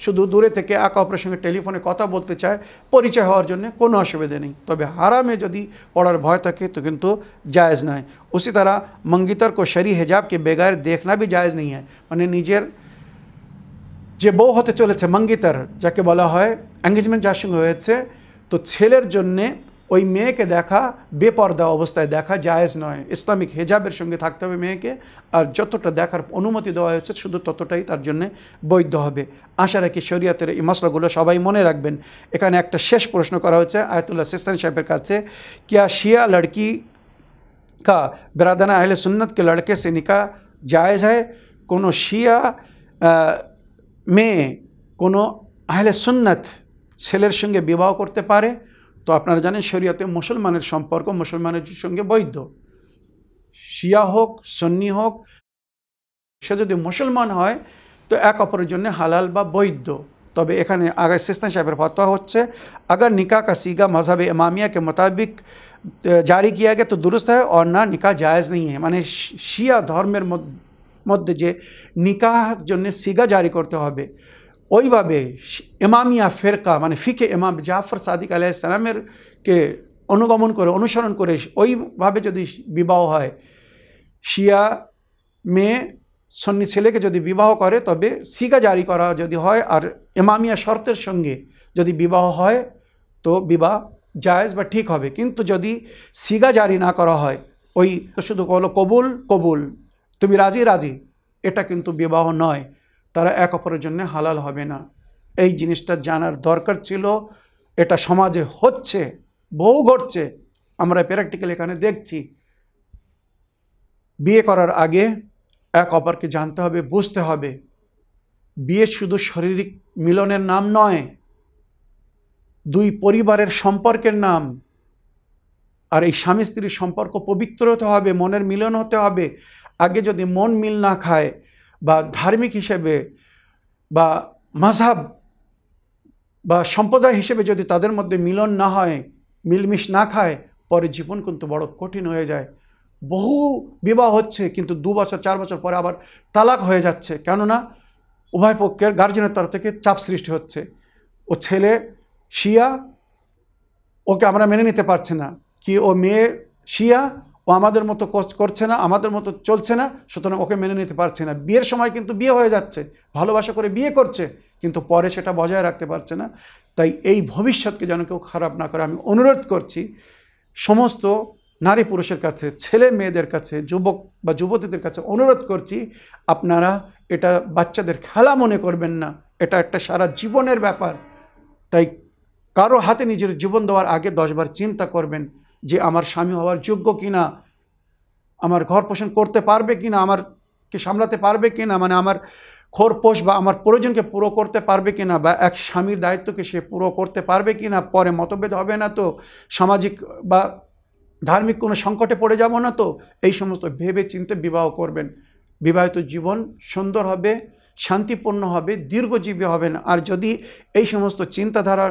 শুধু দূরে থেকে এক অপরের সঙ্গে টেলিফোনে কথা বলতে চায় পরিচয় হওয়ার জন্য কোনো অসুবিধা নেই তবে হারামে যদি পড়ার ভয় থাকে তো কিন্তু জায়েজ নয় উসি তারা मंगितर को शरी हिजाब के बगैर देखना भी जायज़ नहीं है মানে নিজের যে বউ হতে চলেছে মঙ্গিতার যাকে বলা হয় এঙ্গেজমেন্ট যার সঙ্গে হয়েছে তো ছেলের জন্যে ওই মেয়েকে দেখা, বেপর্দা অবস্থায় দেখা জায়েজ নয়। ইসলামিক হেজাবের সঙ্গে থাকতে হবে মেয়েকে, আর যতটা দেখার অনুমতি দেওয়া হয়েছে, শুধু ততটাই তার জন্য বৈধ হবে। আশা রাখি শরীয়তের এই মশলাগুলো সবাই মনে রাখবেন। এখানে একটা শেষ প্রশ্ন করা হচ্ছে আয়তুল্লাহ সিস্তান সাহেবের কাছে, কিয়া শিয়া লড়কি কা বেরাদানা আহলে সুন্নত কে লড়কে সে নিকা জায়েজ হয় কোনো শিয়া মেয়ে, কোনো আহলে সুন্নত ছেলের সঙ্গে বিবাহ করতে পারে? তো আপনারা জানেন শরীয়তে মুসলমানের সম্পর্ক মুসলমানের সঙ্গে বৈধ। শিয়া হোক, সন্নি হোক, সে যদি মুসলমান হয়, তো এক অপরের জন্য হালাল বা বৈধ। তবে এখানে আগার সিস্তান সাহেবের ফতোয়া হচ্ছে আগা নিকা কা সিগা মজাব এমামিয়াকে মোতাবিক জারি কিয়া গে তো দুরুস্ত হয় অর না নিকা জায়জ নেই মানে শিয়া ধর্মের মধ্যে যে নিকাহ জন্য সিগা জারি করতে হবে ওইভাবে এমামিয়া ফেরকা মানে ফিকে এমাম জাফর সাদিক আলাইসালামের কে অনুগমন করে, অনুসরণ করে, ওইভাবে যদি বিবাহ হয়, শিয়া মেয়ে সন্নি ছেলেকে যদি বিবাহ করে, তবে সিগা জারি করা যদি হয় আর এমামিয়া শর্তের সঙ্গে যদি বিবাহ হয়, তো বিবাহ জায়েজ বা ঠিক হবে। কিন্তু যদি সিগা জারি না করা হয়, ওই শুধু বলো কবুল কবুল। তুমি রাজি রাজি। এটা কিন্তু বিবাহ নয়। তারা এক অপরের জন্য হালাল হবে না। এই জিনিসটা জানার দরকার ছিল। এটা সমাজে হচ্ছে, বহু ঘটছে। আমরা প্র্যাকটিক্যাল এখানে দেখছি। বিয়ে করার আগে এক অপরকে জানতে হবে, বুঝতে হবে। বিয়ে শুধু শারীরিক মিলনের নাম নয়, দুই পরিবারের সম্পর্কের নাম। আর এই স্বামী স্ত্রীর সম্পর্ক পবিত্র হতে হবে, মনের মিলন হতে হবে। আগে যদি মন মিল না খায় বা ধার্মিক হিসেবে বা মাঝহাব বা সম্প্রদায় হিসেবে যদি তাদের মধ্যে মিলন না হয়, মিলমিশ না খায়, পরে জীবন কিন্তু বড় কঠিন হয়ে যায়। বহু বিবাহ হচ্ছে কিন্তু দু বছর, চার বছর পরে আবার তালাক হয়ে যাচ্ছে। কেননা উভয় পক্ষের গার্জেনের তরফ থেকে চাপ সৃষ্টি হচ্ছে। ও ছেলে শিয়া, ওকে আমরা মেনে নিতে পারছি না। কি ও মেয়ে শিয়া ও আমাদের মতো কর- করছে না, আমাদের মতো চলছে না, সুতরাং ওকে মেনে নিতে পারছে না। বিয়ের সময় কিন্তু বিয়ে হয়ে যাচ্ছে, ভালোবাসা করে বিয়ে করছে, কিন্তু পরে সেটা বজায় রাখতে পারছে না। তাই এই ভবিষ্যৎকে যেন কেউ খারাপ না করে, আমি অনুরোধ করছি, সমস্ত নারী পুরুষের কাছে, ছেলে মেয়েদের কাছে, যুবক বা যুবতীদের কাছে অনুরোধ করছি, আপনারা এটা বাচ্চাদের খেলা মনে করবেন না, এটা একটা সারা জীবনের ব্যাপার। তাই কারও হাতে নিজের জীবন দেওয়ার আগে দশবার চিন্তা করবেন যে আমার স্বামী হওয়ার যোগ্য কিনা, আমার ঘর পোষণ করতে পারবে কিনা, আমারকে সামলাতে পারবে কিনা মানে আমার খোরপোষ বা আমার প্রয়োজনকে পুরো করতে পারবে কিনা বা এক স্বামীর দায়িত্বকে সে পুরো করতে পারবে কিনা, পরে মতভেদ হবে না তো, সামাজিক বা ধার্মিক কোনো সংকটে পড়ে যাব না তো, এই সমস্ত ভেবে চিন্তে বিবাহ করবেন। বিবাহিত জীবন সুন্দর হবে, শান্তিপূর্ণ হবে, দীর্ঘজীবী হবেন। আর যদি এই সমস্ত চিন্তাধারা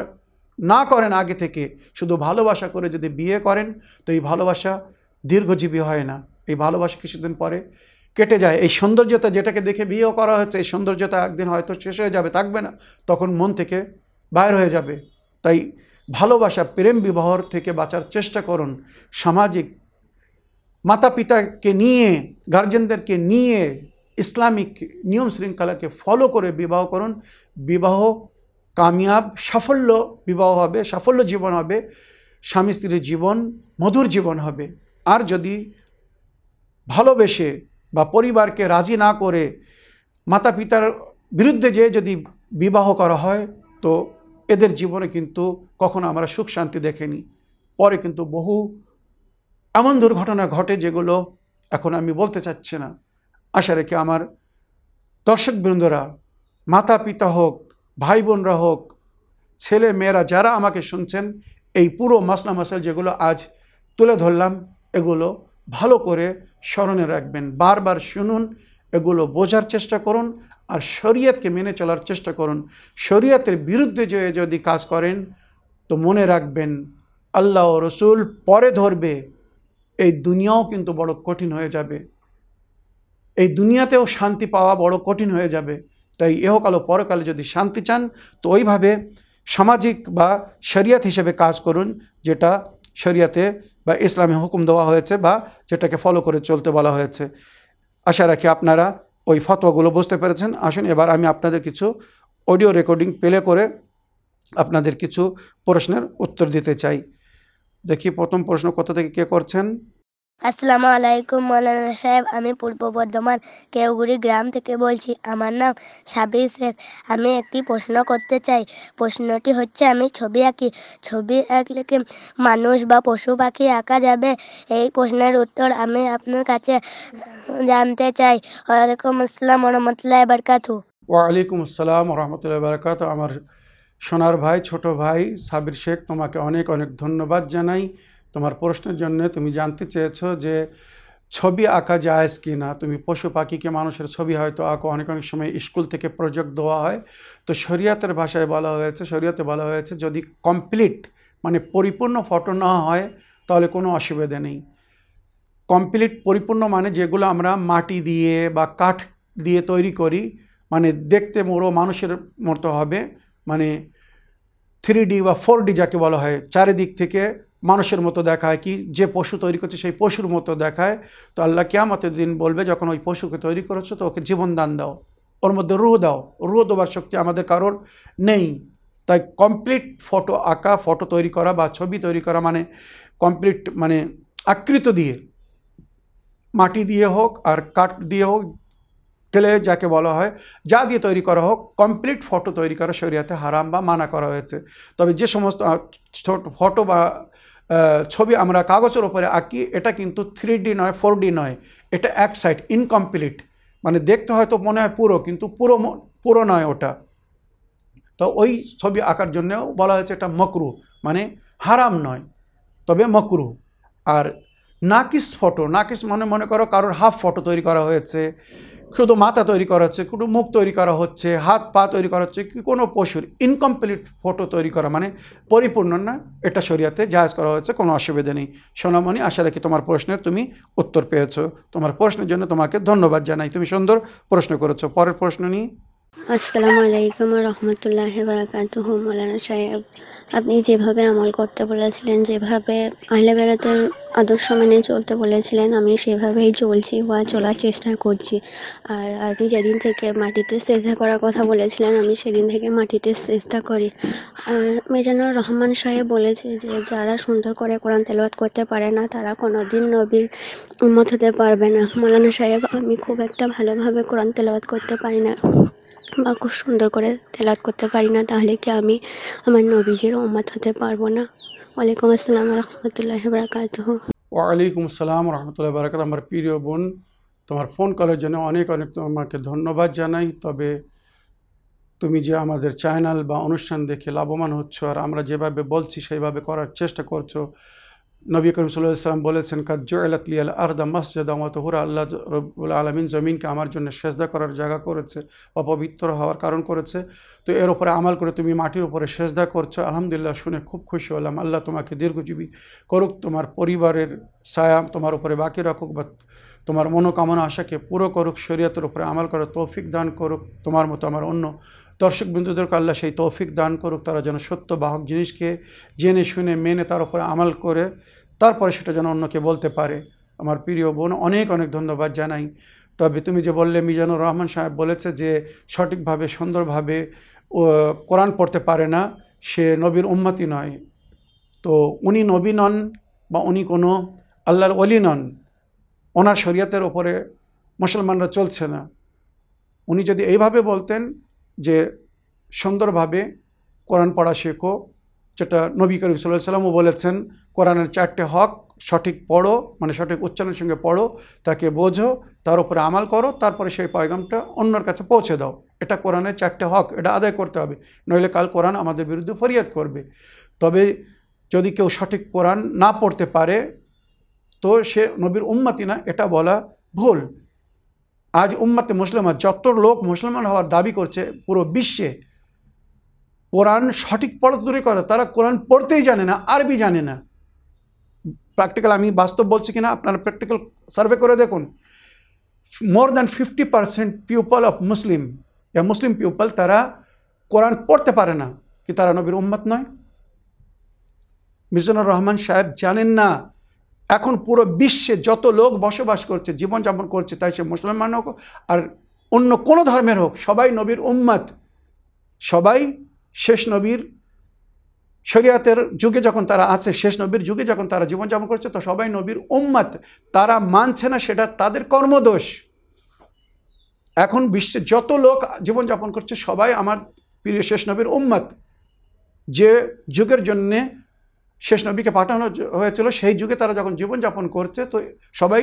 না করেন আগে থেকে, শুধু ভালোবাসা করে যদি বিয়ে করেন, তো এই ভালোবাসা দীর্ঘজীবী হয় না। এই ভালোবাসা কিছুদিন পরে কেটে যায়। এই সৌন্দর্যতা যেটাকে দেখে বিয়েও করা হচ্ছে, এই সৌন্দর্যতা একদিন হয়তো শেষ হয়ে যাবে, থাকবে না। তখন মন থেকে বাইর হয়ে যাবে। তাই ভালোবাসা, প্রেম বিবাহর থেকে বাঁচার চেষ্টা করুন। সামাজিক মাতা পিতাকে নিয়ে, গার্জেনদেরকে নিয়ে ইসলামিক নিয়ম শৃঙ্খলাকে ফলো করে বিবাহ করুন। বিবাহ কামিয়াব, সাফল্য বিবাহ হবে, সাফল্য জীবন হবে, স্বামী স্ত্রীর জীবন মধুর জীবন হবে। আর যদি ভালোবেসে বা পরিবারকে রাজি না করে মাতা পিতার বিরুদ্ধে যে যদি বিবাহ করা হয়, তো এদের জীবনে কিন্তু কখনো আমরা সুখ শান্তি দেখেনি। পরে কিন্তু বহু এমন দুর্ঘটনা ঘটে যেগুলো এখন আমি বলতে চাচ্ছি না। আশা রেখে আমার দর্শকবৃন্দরা মাতা পিতা হোক ভাই বোনরা হোক, ছেলে মেয়েরা যারা আমাকে শুনছেন, এই পুরো মাসলা মাসাল যেগুলো আজ তুলে ধরলাম, এগুলো ভালো করে স্মরণে রাখবেন। বারবার শুনুন, এগুলো বোঝার চেষ্টা করুন আর শরীয়তকে মেনে চলার চেষ্টা করুন। শরীয়তের বিরুদ্ধে যে যদি কাজ করেন, তো মনে রাখবেন, আল্লাহ রসুল পরে ধরবে, এই দুনিয়াও কিন্তু বড় কঠিন হয়ে যাবে। এই দুনিয়াতেও শান্তি পাওয়া বড় কঠিন হয়ে যাবে। তাই এহকাল ও পরকালে যদি শান্তি চান, তো ওইভাবে সামাজিক বা শরিয়াত হিসেবে কাজ করুন, যেটা শরিয়াতে বা ইসলামে হুকুম দেওয়া হয়েছে বা যেটাকে ফলো করে চলতে বলা হয়েছে। আশা রাখি আপনারা ওই ফতোয়াগুলো বুঝতে পেরেছেন। আসুন, এবার আমি আপনাদের কিছু অডিও রেকর্ডিং প্লে করে আপনাদের কিছু প্রশ্নের উত্তর দিতে চাই। দেখি, প্রথম প্রশ্ন কোথা থেকে কে করছেন? আসসালামু আলাইকুম, মৌলানা সাহেব। আমি পূর্ব বর্ধমান কেউগুড়ি গ্রাম থেকে বলছি, আমার নাম সাবির শেখ। আমি একটি প্রশ্ন করতে চাই। প্রশ্নটি হচ্ছে, আমি ছবি আঁকি। ছবি আঁকলে কি মানুষ বা পশু পাখি আঁকা যাবে? এই প্রশ্নের উত্তর আমি আপনার কাছে জানতে চাই। ওয়ালাইকুম আসসালাম রহমতুল্লাহ বারকাতু। ওয়ালাইকুম আসসালাম রহমতুল্লাহ বারকাত। আমার সোনার ভাই, ছোট ভাই সাবির শেখ, তোমাকে অনেক অনেক ধন্যবাদ জানাই। তোমার প্রশ্নের জন্য তুমি জানতে চেয়েছো যে ছবি আঁকা জায়েজ কি না তুমি পশু পাখিকে মানুষের ছবি হয়তো আঁকো। অনেক অনেক সময় স্কুল থেকে প্রজেক্ট দেওয়া হয়। তো শরিয়াতের ভাষায় বলা হয়েছে, শরিয়াতে বলা হয়েছে যদি কমপ্লিট মানে পরিপূর্ণ ফটো না হয় তাহলে কোনো অসুবিধা নেই। কমপ্লিট পরিপূর্ণ মানে যেগুলো আমরা মাটি দিয়ে বা কাঠ দিয়ে তৈরি করি মানে দেখতে মোড়ো মানুষের মতো হবে। মানে থ্রি ডি বা ফোর ডি যাকে বলা হয়, চারিদিক থেকে মানুষের মতো দেখায় কি? যে পশু তৈরি করছে সেই পশুর মতো দেখায়। তো আল্লাহ কেয়ামতের দিন বলবে, যখন ওই পশুকে তৈরি করেছ, তো ওকে জীবন দান দাও। ওর মধ্যে রুহ দাও। রুহ দেওয়ার শক্তি আমাদের কারোর নেই। তাই কমপ্লিট ফটো আঁকা ফটো তৈরি করা বা ছবি তৈরি করা মানে কমপ্লিট মানে আকৃত দিয়ে, মাটি দিয়ে হোক আর কাঠ দিয়ে হোক ক্লে যাকে বলা হয়, যা দিয়ে তৈরি করা হোক কমপ্লিট ফটো তৈরি করা শরিয়াতে হারাম বা মানা করা হয়েছে। তবে যে সমস্ত ফটো বা ছবি আমরা কাগজের ওপরে আঁকি, এটা কিন্তু থ্রি ডি নয় ফোর ডি নয়, এটা এক সাইড ইনকমপ্লিট মানে দেখতে হয়তো মনে হয় পুরো, কিন্তু পুরো পুরো নয় ওটা। তো ওই ছবি আঁকার জন্যেও বলা হয়েছে এটা মকরু মানে হারাম নয়, তবে মকরু। আর নাকিস ফটো নাকিস মনে মনে করো কারোর হাফ ফটো তৈরি করা হয়েছে শুধু মাথা তৈরি করা হচ্ছে, শুধু মুখ তৈরি করা হচ্ছে, হাত পা তৈরি করা হচ্ছে, কি কোনো পশুর ইনকমপ্লিট ফটো তৈরি করা মানে পরিপূর্ণ না, এটা শরিয়াতে জাহাজ করা হয়েছে, কোনো অসুবিধা নেই। সোনামণি, আশা রাখি তোমার প্রশ্নের তুমি উত্তর পেয়েছ। তোমার প্রশ্নের জন্য তোমাকে ধন্যবাদ জানাই। তুমি সুন্দর প্রশ্ন করেছ। পরের প্রশ্ন নিয়ে আসসালামু আলাইকুম রহমতুল্লাহ বারাকাতুহ মৌলানা সাহেব। আপনি যেভাবে আমল করতে বলেছিলেন, যেভাবে আহলে বেলাতের আদর্শ মেনে চলতে বলেছিলেন, আমি সেভাবেই চলছি বা চলার চেষ্টা করছি। আর আপনি যেদিন থেকে মাটিতে চেষ্টা করার কথা বলেছিলেন, আমি সেদিন থেকে মাটিতে চেষ্টা করি। আর মিজানুর রহমান সাহেব বলেছে যে, যারা সুন্দর করে কোরআন তেলাওয়াত করতে পারে না, তারা কোনোদিন নবীর উম্মত হতে পারবে না। মৌলানা সাহেব, আমি খুব একটা ভালোভাবে কোরআন তেলাওয়াত করতে পারি না। বা খুব সুন্দর করে তেলাওয়াত করতে পারি না, তাহলে কি আমি আমার নবীজির উম্মত হতে পারব না? ওয়ালাইকুম আসসালাম রহমতুল্লাহ বারাকাতুহ। ওয়ালাইকুম আসসালাম রহমতুল্লাহ বারাকাত আমার প্রিয় বোন, তোমার ফোন কলের জন্য অনেক অনেক তোমাকে ধন্যবাদ জানাই। তবে তুমি যে আমাদের চ্যানেল বা অনুষ্ঠান দেখে লাভবান হচ্ছ আর আমরা যেভাবে বলছি, সেইভাবে করার চেষ্টা করছ নবী করিম সাল্লাম বলেছেন কাজ্জুয়ালাতলি আল আর্দা মসজিদ আমার হুরা আল্লাহ রব্বুল আলমিন জমিনকে আমার জন্য সেজদা করার জায়গা করেছে, অপবিত্র হওয়ার কারণ করেছে। তো এর উপরে আমাল করে তুমি মাটির উপরে সেজদা করছ। আলহামদুলিল্লাহ, শুনে খুব খুশি হলাম। আল্লাহ তোমাকে দীর্ঘজীবী করুক, তোমার পরিবারের ছায়া তোমার উপরে বাকি রাখুক বা তোমার মনোকামনা আশাকে পুরো করুক, শরীয়তের উপরে আমাল করার তৌফিক দান করুক, তোমার মতো আমার অন্য দর্শক বিন্দুদেরকে আল্লাহ সেই তৌফিক দান করুক, তারা যেন সত্য বাহক জিনিসকে জেনে শুনে, মেনে তার উপরে আমাল করে তারপরে সেটা যেন অন্যকে বলতে পারে। আমার প্রিয় বোন, অনেক অনেক ধন্যবাদ জানাই। তবে তুমি যে বললে, মিজানুর রহমান সাহেব বলেছে যে, সঠিকভাবে, সুন্দরভাবে কোরআন পড়তে পারে না, সে নবীর উন্মতি নয়। তো উনি নবী নন বা উনি কোনো আল্লাহর অলি নন, ওনার শরীয়তের ওপরে মুসলমানরা চলছে না। উনি যদি এইভাবে বলতেন যে, সুন্দরভাবে কোরআন পড়া শেখো যেটা নবী করিম সাল্লাহ সাল্লামও বলেছেন, কোরআনের চারটে হক, সঠিক পড়ো মানে সঠিক উচ্চারণের সঙ্গে পড়ো, তাকে বোঝো, তার উপরে আমাল করো, তারপরে সেই পয়গামটা অন্যর কাছে পৌঁছে দাও। এটা কোরআনের চারটে হক, এটা আদায় করতে হবে। নইলে কাল কোরআন আমাদের বিরুদ্ধে ফরিয়াদ করবে। তবে যদি কেউ সঠিক কোরআন না পড়তে পারে, তো সে নবীর উম্মাতি না, এটা বলা ভুল। আজ উম্মাতে মুসলমান যত লোক মুসলমান হওয়ার দাবি করছে, পুরো বিশ্বে কোরআন সঠিক পড়া দূরে করে, তারা কোরআন পড়তেই জানে না, আরবি জানে না। প্র্যাকটিক্যাল আমি বাস্তব বলছি কিনা, আপনারা প্র্যাকটিক্যাল সার্ভে করে দেখুন। More than fifty percent people of Muslim yeah Muslim people তারা কোরআন পড়তে পারে না, কি তারা নবীর উম্মত নয়? মিজানুর রহমান সাহেব জানেন না, এখন পুরো বিশ্বে যত লোক বসবাস করছে, জীবনযাপন করছে, তাই সে মুসলমান হোক আর অন্য কোনো ধর্মের হোক, সবাই নবীর উম্মত। সবাই শেষ নবীর শরিয়াতের যুগে যখন তারা আছে, শেষ নবীর যুগে যখন তারা জীবনযাপন করছে, তো সবাই নবীর উম্মত। তারা মানছে না সেটা তাদের কর্মদোষ। এখন বিশ্বে যত লোক জীবনযাপন করছে, সবাই আমার প্রিয় শেষ নবীর উম্মত। যে যুগের জন্যে শেষ নবীকে পাঠানো হয়েছিল, সেই যুগে তারা যখন জীবনযাপন করছে, তো সবাই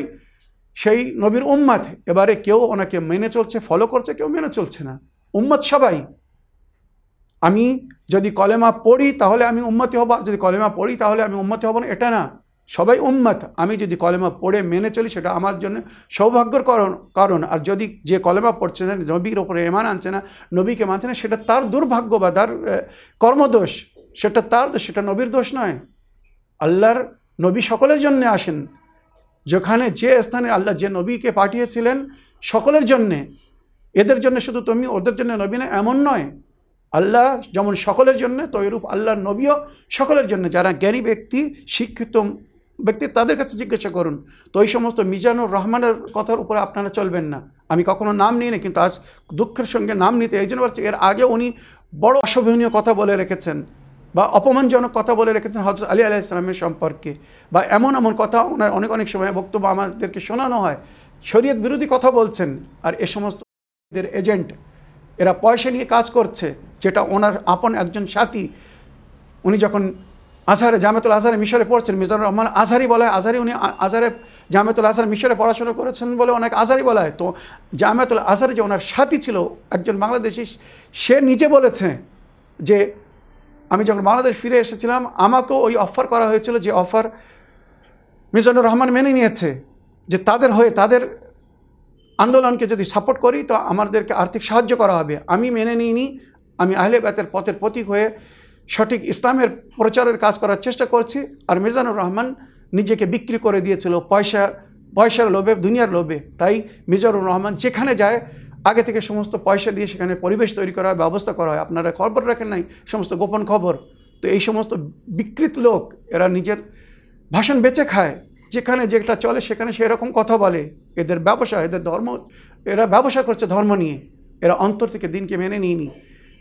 সেই নবীর উম্মাত। এবারে কেউ ওনাকে মেনে চলছে ফলো করছে, কেউ মেনে চলছে না। উম্মত সবাই। আমি যদি কলেমা পড়ি তাহলে আমি উন্মতি হব, যদি কলেমা পড়ি তাহলে আমি উন্মতি হব না, এটা না। সবাই উম্মত, আমি যদি কলেমা পড়ে মেনে চলি সেটা আমার জন্য সৌভাগ্যর কারণ কারণ। আর যদি যে কলেমা পড়ছে না, নবীর ওপরে এমান আনছে না, নবীকে মানছে না, সেটা তার দুর্ভাগ্য বা তার কর্মদোষ। সেটা তার দোষ, সেটা নবীর দোষ নয়। আল্লাহর নবী সকলের জন্য আসেন। যেখানে যে স্থানে আল্লাহ যে নবীকে পাঠিয়েছিলেন সকলের জন্যে। এদের জন্য শুধু তুমি, ওদের জন্য নবী না, এমন নয়। আল্লাহ যেমন সকলের জন্য, তো এরূপ আল্লাহর নবীও সকলের জন্য। যারা জ্ঞানী ব্যক্তি, শিক্ষিত ব্যক্তি, তাদের কাছে জিজ্ঞাসা করুন, তো এই সমস্ত মিজানুর রহমানের কথার উপরে আপনারা চলবেন না। আমি কখনো নাম নিই না কিন্তু আজ দুঃখের সঙ্গে নাম নিতে এই জন্য এর আগে উনি বড় অশোভনীয় কথা বলে রেখেছেন বা অপমানজনক কথা বলে রেখেছেন হজরত আলী আলাহ ইসলামের সম্পর্কে বা এমন এমন কথা ওনার অনেক অনেক সময় বক্তব্য আমাদেরকে শোনানো হয়। শরীয়ত বিরোধী কথা বলছেন, আর এ সমস্ত এজেন্ট এরা পয়সা নিয়ে কাজ করছে। যেটা ওনার আপন একজন সাথী, উনি যখন আজহারে, জামেতুল আজহারে মিশরে পড়ছেন, মিজানুর রহমান আজহারি বলা হয় আজহারি উনি আজহারে জামেতুল আজহার মিশরে পড়াশোনা করেছেন বলে অনেক আজহারি বলা হয় তো জামেতুল আজহারে যে ওনার সাথী ছিল, একজন বাংলাদেশি, সে নিজে বলেছে যে, আমি যখন বাংলাদেশ ফিরে এসেছিলাম, আমাকেও ওই অফার করা হয়েছিল যে অফার মিজানুর রহমান মেনে নিয়েছে যে তাদের হয়ে, তাদের আন্দোলনকে যদি সাপোর্ট করি, তো আমাদেরকে আর্থিক সাহায্য করা হবে। আমি মেনে নিইনি আমি আহলে ব্যাতের পথের প্রতীক হয়ে সঠিক ইসলামের প্রচারের কাজ করার চেষ্টা করছি। আর মিজানুর রহমান নিজেকে বিক্রি করে দিয়েছিল পয়সা, পয়সার লোভে, দুনিয়ার লোভে। তাই মিজানুর রহমান যেখানে যায়, আগে থেকে সমস্ত পয়সা দিয়ে সেখানে পরিবেশ তৈরি করা হয় ব্যবস্থা করা হয়। আপনারা খবর রাখেন নাই, সমস্ত গোপন খবর। তো এই সমস্ত বিকৃত লোক, এরা নিজের ভাষণ বেচে খায়। যেখানে যেটা চলে, সেখানে সেরকম কথা বলে। এদের ব্যবসা, এদের ধর্ম, এরা ব্যবসা করছে ধর্ম নিয়ে। এরা অন্তর থেকে দিনকে মেনে নিয়নি।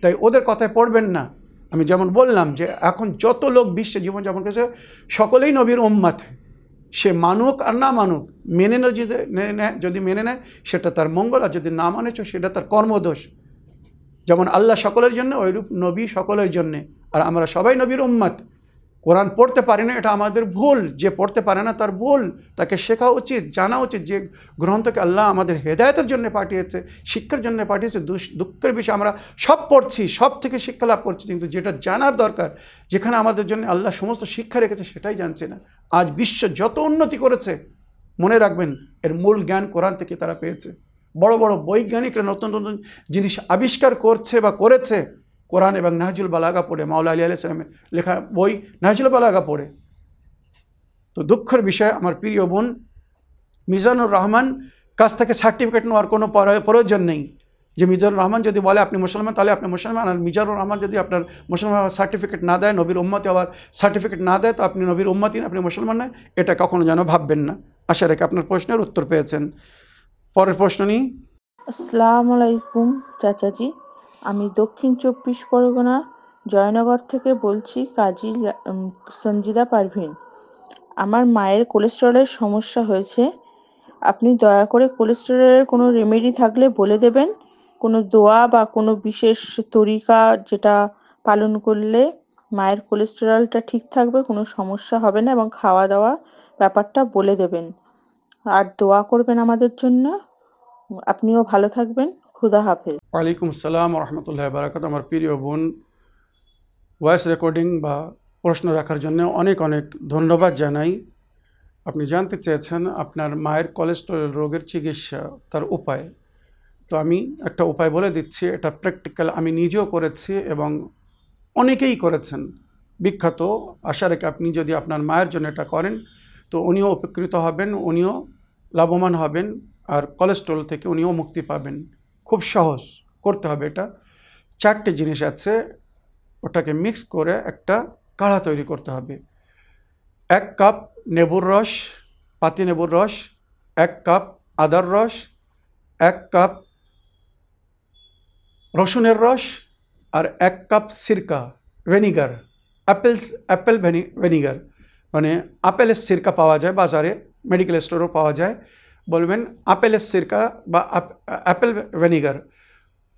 তাই ওদের কথায় পড়বেন না। আমি যেমন বললাম যে এখন যত লোক বিশ্বে জীবনযাপন করেছে, সকলেই নবীর উম্মাত। সে মানুক আর না মানুক, মেনে যদি মেনে নেয় যদি মেনে নেয়, সেটা তার মঙ্গল, আর যদি না মানেছ সেটা তার কর্মদোষ। যেমন আল্লাহ সকলের জন্য, ওইরূপ নবী সকলের জন্যে। আর আমরা সবাই নবীর উম্মাত। কোরআন পড়তে পারি না, এটা আমাদের ভুল। যে পড়তে পারে না তার ভুল। তাকে শেখা উচিত, জানা উচিত যে গ্রন্থকে আল্লাহ আমাদের হেদায়তের জন্য পাঠিয়েছে, শিক্ষার জন্য পাঠিয়েছে দুঃখের বিষয় আমরা সব পড়ছি, সব থেকে শিক্ষা লাভ করছি, কিন্তু যেটা জানার দরকার, যেখানে আমাদের জন্য আল্লাহ সমস্ত শিক্ষা রেখেছে সেটাই জানছে না। আজ বিশ্ব যত উন্নতি করেছে, মনে রাখবেন, এর মূল জ্ঞান কোরআন থেকে তারা পেয়েছে। বড় বড় বৈজ্ঞানিকরা নতুন নতুন জিনিস আবিষ্কার করছে বা করেছে কোরআন এবং নাহজুল বালাগা পড়ে, মাওলা আলী আলাইসালামের লেখা বই, নাহজুল বালাগা পড়ে। তো দুঃখের বিষয়, আমার প্রিয় বোন মিজানুর রহমান কাছ থেকে সার্টিফিকেট নেওয়ার কোনো প্রয়োজন নেই। যে মিজানুর রহমান যদি বলে, আপনি মুসলমান তাহলে আপনি মুসলমান। আর মিজানুর রহমান যদি আপনার মুসলমান সার্টিফিকেট না দেয়, নবীর উম্মতি আবার সার্টিফিকেট না দেয়, তো আপনি নবীর উম্মতি না, আপনি মুসলমান নয়। এটা কখনো যেন ভাববেন না। আশা রেখে আপনার প্রশ্নের উত্তর পেয়েছেন। পরের প্রশ্ন নিই। আসসালামু আলাইকুম, চাচাজি। আমি দক্ষিণ চব্বিশ পরগনা জয়নগর থেকে বলছি কাজী সঞ্জিদা পারভিন। আমার মায়ের কোলেস্টেরলের সমস্যা হয়েছে। আপনি দয়া করে কোলেস্টেরলের কোনো রেমেডি থাকলে বলে দেবেন। কোনো দোয়া বা কোনো বিশেষ তরিকা যেটা পালন করলে মায়ের কোলেস্টেরলটা ঠিক থাকবে, কোনো সমস্যা হবে না এবং খাওয়া দাওয়া ব্যাপারটা বলে দেবেন। আর দোয়া করবেন আমাদের জন্য। আপনিও ভালো থাকবেন। খুদা হাফেজ। ওয়ালাইকুম আসসালাম রহমতুল্লাহ বারাকাত আমার প্রিয় বোন, ভয়েস রেকর্ডিং বা প্রশ্ন রাখার জন্য অনেক অনেক ধন্যবাদ জানাই। আপনি জানতে চেয়েছেন আপনার মায়ের কোলেস্টেরল রোগের চিকিৎসা তার উপায়। তো আমি একটা উপায় বলে দিচ্ছি, এটা প্র্যাকটিক্যাল আমি নিজেও করেছি এবং অনেকেই করেছেন। বিখ্যাত, আশা রেখে আপনি যদি আপনার মায়ের জন্য এটা করেন, তো উনিও উপকৃত হবেন, উনিও লাভবান হবেন, আর কোলেস্ট্রল থেকে উনিও মুক্তি পাবেন। খুব সহজ করতে হবে এটা। চারটে জিনিস আছে, ওটাকে মিক্স করে একটা কাঢ়া তৈরি করতে হবে। এক কাপ নেবুর রস, পাতি নেবুর রস, এক কাপ আদার রস, এক কাপ রসুনের রস আর এক কাপ সিরকা ভেনিগার অ্যাপেল অ্যাপেল ভেনিগার মানে আপেলের সিরকা পাওয়া যায় বাজারে মেডিকেল স্টোরেও পাওয়া যায়। বলবেন আপেলের সিরকা বা অ্যাপেল ভ্যানিগার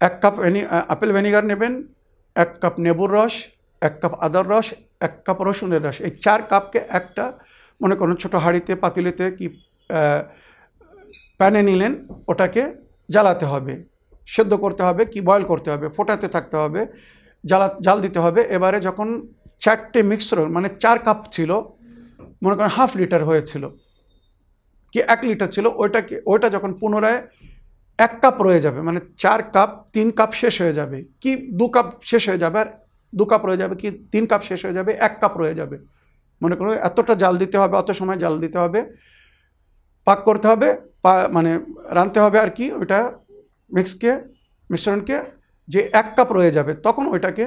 এক কাপ আপেল ভেনিগার নেবেন, এক কাপ নেবুর রস, এক কাপ আদার রস, এক কাপ রসুনের রস। এই চার কাপকে একটা, মনে করুন ছোটো হাঁড়িতে, পাতিলেতে কি প্যানে নিলেন, ওটাকে জ্বালাতে হবে। সেদ্ধ করতে হবে কি বয়েল করতে হবে, ফোটাতে থাকতে হবে, জ্বালা জাল দিতে হবে। এবারে যখন চারটে মিক্সর মানে চার কাপ ছিল, মনে করেন হাফ লিটার হয়েছিল কি এক লিটার ছিল ওইটাকে ওইটা যখন পুনরায় এক কাপ রয়ে যাবে মানে চার কাপ, তিন কাপ শেষ হয়ে যাবে, কি দু কাপ শেষ হয়ে যাবে আর দু কাপ রয়ে যাবে, কি তিন কাপ শেষ হয়ে যাবে, এক কাপ রয়ে যাবে। মনে করো এতটা জাল দিতে হবে, অত সময় জাল দিতে হবে, পাক করতে হবে, পা মানে রাঁধতে হবে আর কি, ওইটা মিক্সকে, মিশ্রণকে, যে এক কাপ রয়ে যাবে, তখন ওইটাকে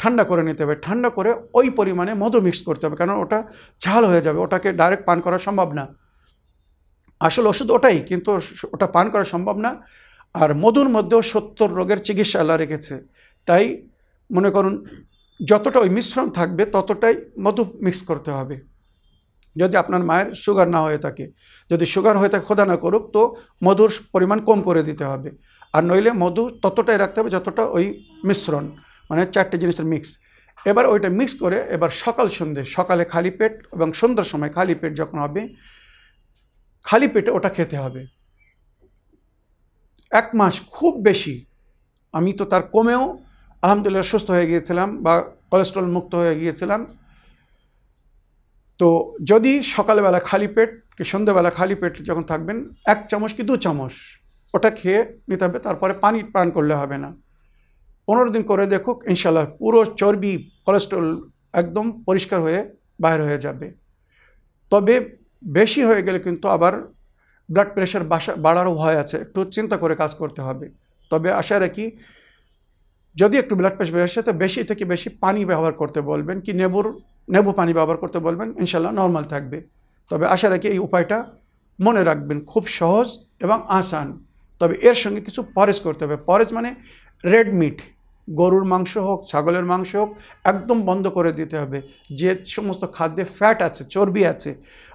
ঠান্ডা করে নিতে হবে, ঠান্ডা করে ওই পরিমাণে মধু মিক্স করতে হবে, কারণ ওটা ঝাল হয়ে যাবে, ওটাকে ডাইরেক্ট পান করা সম্ভব না। আসল ওষুধ ওটাই, কিন্তু ওটা পান করা সম্ভব না। আর মধুর মধ্যেও সত্তর রোগের চিকিৎসা আল্লাহ রেখেছে। তাই মনে করুন, যতটা ওই মিশ্রণ থাকবে, ততটাই মধু মিক্স করতে হবে। যদি আপনার মায়ের সুগার না হয়ে থাকে, যদি সুগার হয়ে থাকে, খোদা না করুক, তো মধুর পরিমাণ কম করে দিতে হবে। আর নইলে মধু ততটাই রাখতে হবে যতটা ওই মিশ্রণ মানে চারটে জিনিসের মিক্স এবার ওইটা মিক্স করে এবার সকাল সন্ধে সকালে খালি পেট এবং সন্ধ্যার সময় খালি পেট যখন হবে খালি পেটে ওটা খেতে হবে। এক মাস খুব বেশি। আমি তো তার কমেও আলহামদুলিল্লাহ সুস্থ হয়ে গিয়েছিলাম বা কোলেস্ট্রল মুক্ত হয়ে গিয়েছিলাম। তো যদি সকালবেলা খালি পেট কি সন্ধ্যেবেলা খালি পেট যখন থাকবেন, এক চামচ কি দু চামচ ওটা খেয়ে নিতে হবে, তারপরে পানি পান করলে হবে না। পনেরো দিন করে দেখুক ইনশাল্লাহ পুরো চর্বি কোলেস্ট্রল একদম পরিষ্কার হয়ে বাইর হয়ে যাবে। তবে বেশি হয়ে গেলে কিন্তু আবার ব্লাড প্রেশার বাসা বাড়ারও ভয় আছে। একটু চিন্তা করে কাজ করতে হবে। তবে আশা রাখি যদি একটু ব্লাড প্রেশার বেড়ে আসে, তো বেশি থেকে বেশি পানি ব্যবহার করতে বলবেন কি নেবুর নেবু পানি ব্যবহার করতে বলবেন ইনশাল্লাহ নর্মাল থাকবে। তবে আশা রাখি এই উপায়টা মনে রাখবেন খুব সহজ এবং আসান। তবে এর সঙ্গে কিছু পরেজ করতে হবে। পরেজ মানে রেড মিট গরুর মাংস হোক, ছাগলের মাংস হোক, একদম বন্ধ করে দিতে হবে। যে সমস্ত খাদ্যে ফ্যাট আছে, চর্বি আছে,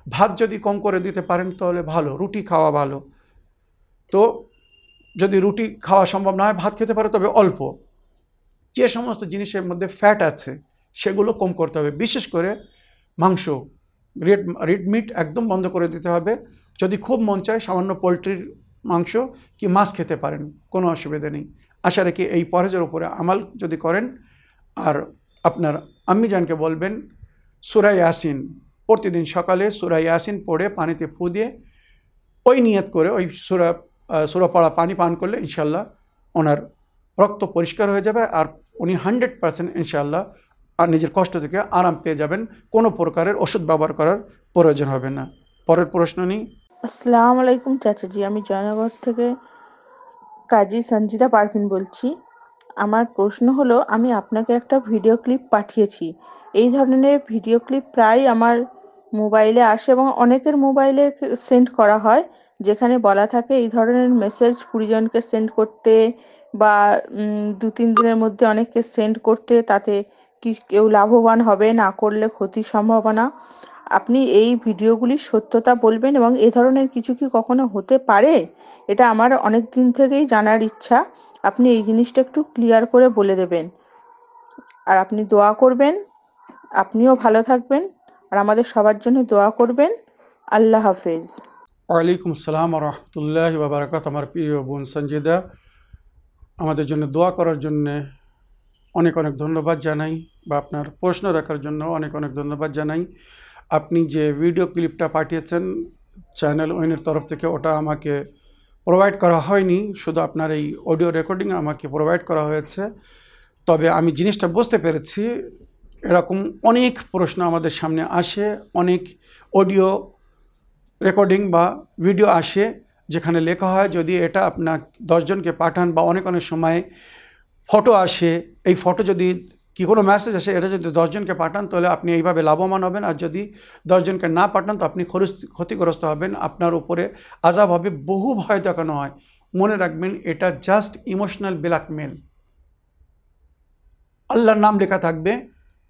ভাত যদি কম করে দিতে পারেন তাহলে ভালো, রুটি খাওয়া ভালো। তো যদি রুটি খাওয়া সম্ভব না হয়, ভাত খেতে পারে, তবে অল্প। যে সমস্ত জিনিসের মধ্যে ফ্যাট আছে, সেগুলো কম করতে হবে। বিশেষ করে মাংস। রেড রেড মিট একদম বন্ধ করে দিতে হবে। যদি খুব মন চায়, সামান্য পোলট্রির মাংস কি মাছ খেতে পারেন, কোনো অসুবিধা নেই। আশা রাখি এই পরেজের উপরে আমাল যদি করেন, আর আপনার আম্মি জানকে বলবেন, সুরা ইয়াসিন, প্রতিদিন সকালে সুরা ইয়াসিন পড়ে পানিতে ফু দিয়ে ওই নিয়ত করে ওই সুরা সুরা পড়া পানি পান করলে ইনশাল্লাহ ওনার রক্ত পরিষ্কার হয়ে যাবে আর উনি হান্ড্রেড পার্সেন্ট ইনশাল্লাহ আর নিজের কষ্ট থেকে আরাম পেয়ে যাবেন। কোনো প্রকারের ওষুধ ব্যবহার করার প্রয়োজন হবে না। পরের প্রশ্ন নিই। আসসালামু আলাইকুম চাচাজি, আমি জয়নগর থেকে কাজী সঞ্জিদা পারভিন বলছি। আমার প্রশ্ন হলো, আমি আপনাকে একটা ভিডিও ক্লিপ পাঠিয়েছি। এই ধরনের ভিডিও ক্লিপ প্রায় আমার মোবাইলে আসে এবং অনেকের মোবাইলে সেন্ড করা হয়, যেখানে বলা থাকে এই ধরনের মেসেজ কুড়ি জনকে সেন্ড করতে বা দু তিন দিনের মধ্যে অনেককে সেন্ড করতে, তাতে কি কেউ লাভবান হবে না করলে ক্ষতির সম্ভাবনা। আপনি এই ভিডিওগুলির সত্যতা বলবেন এবং এ ধরনের কিছু কি কখনো হতে পারে? এটা আমার অনেক দিন থেকেই জানার ইচ্ছা। আপনি এই জিনিসটা একটু ক্লিয়ার করে বলে দেবেন। আর আপনি দোয়া করবেন। আপনিও ভালো থাকবেন। আর আমাদের সবার জন্য দোয়া করবেন। আল্লাহ হাফেজ। ওয়ালাইকুম আসসালাম রহমতুল্লাহ বাবরাকাত আমার প্রিয় বোন সঞ্জিদা, আমাদের জন্য দোয়া করার জন্যে অনেক অনেক ধন্যবাদ জানাই বা আপনার প্রশ্ন রাখার জন্য অনেক অনেক ধন্যবাদ জানাই। আপনি যে ভিডিও ক্লিপটা পাঠিয়েছেন চ্যানেল ওইনের তরফ থেকে, ওটা আমাকে প্রোভাইড করা হয়নি। শুধু আপনার এই অডিও রেকর্ডিং আমাকে প্রোভাইড করা হয়েছে। তবে আমি জিনিসটা বুঝতে পেরেছি, এরকম অনেক প্রশ্ন আমাদের সামনে আসে, অনেক অডিও রেকর্ডিং বা ভিডিও আসে, যেখানে লেখা হয়, যদি এটা আপনার দশজনকে পাঠান বা অনেক অনেক সময় ফটো আসে, এই ফটো যদি কি কোনো মেসেজ আসে, এটা যদি দশজনকে পাঠান, তাহলে আপনি এইভাবে লাভবান হবেন। আর যদি দশজনকে না পাঠান, তো আপনি ক্ষতিগ্রস্ত হবেন। আপনার উপরে আজাব হবে, বহু ভয় দেখানো হয়। মনে রাখবেন, এটা জাস্ট ইমোশনাল ব্ল্যাকমেল আল্লাহর নাম লেখা থাকবে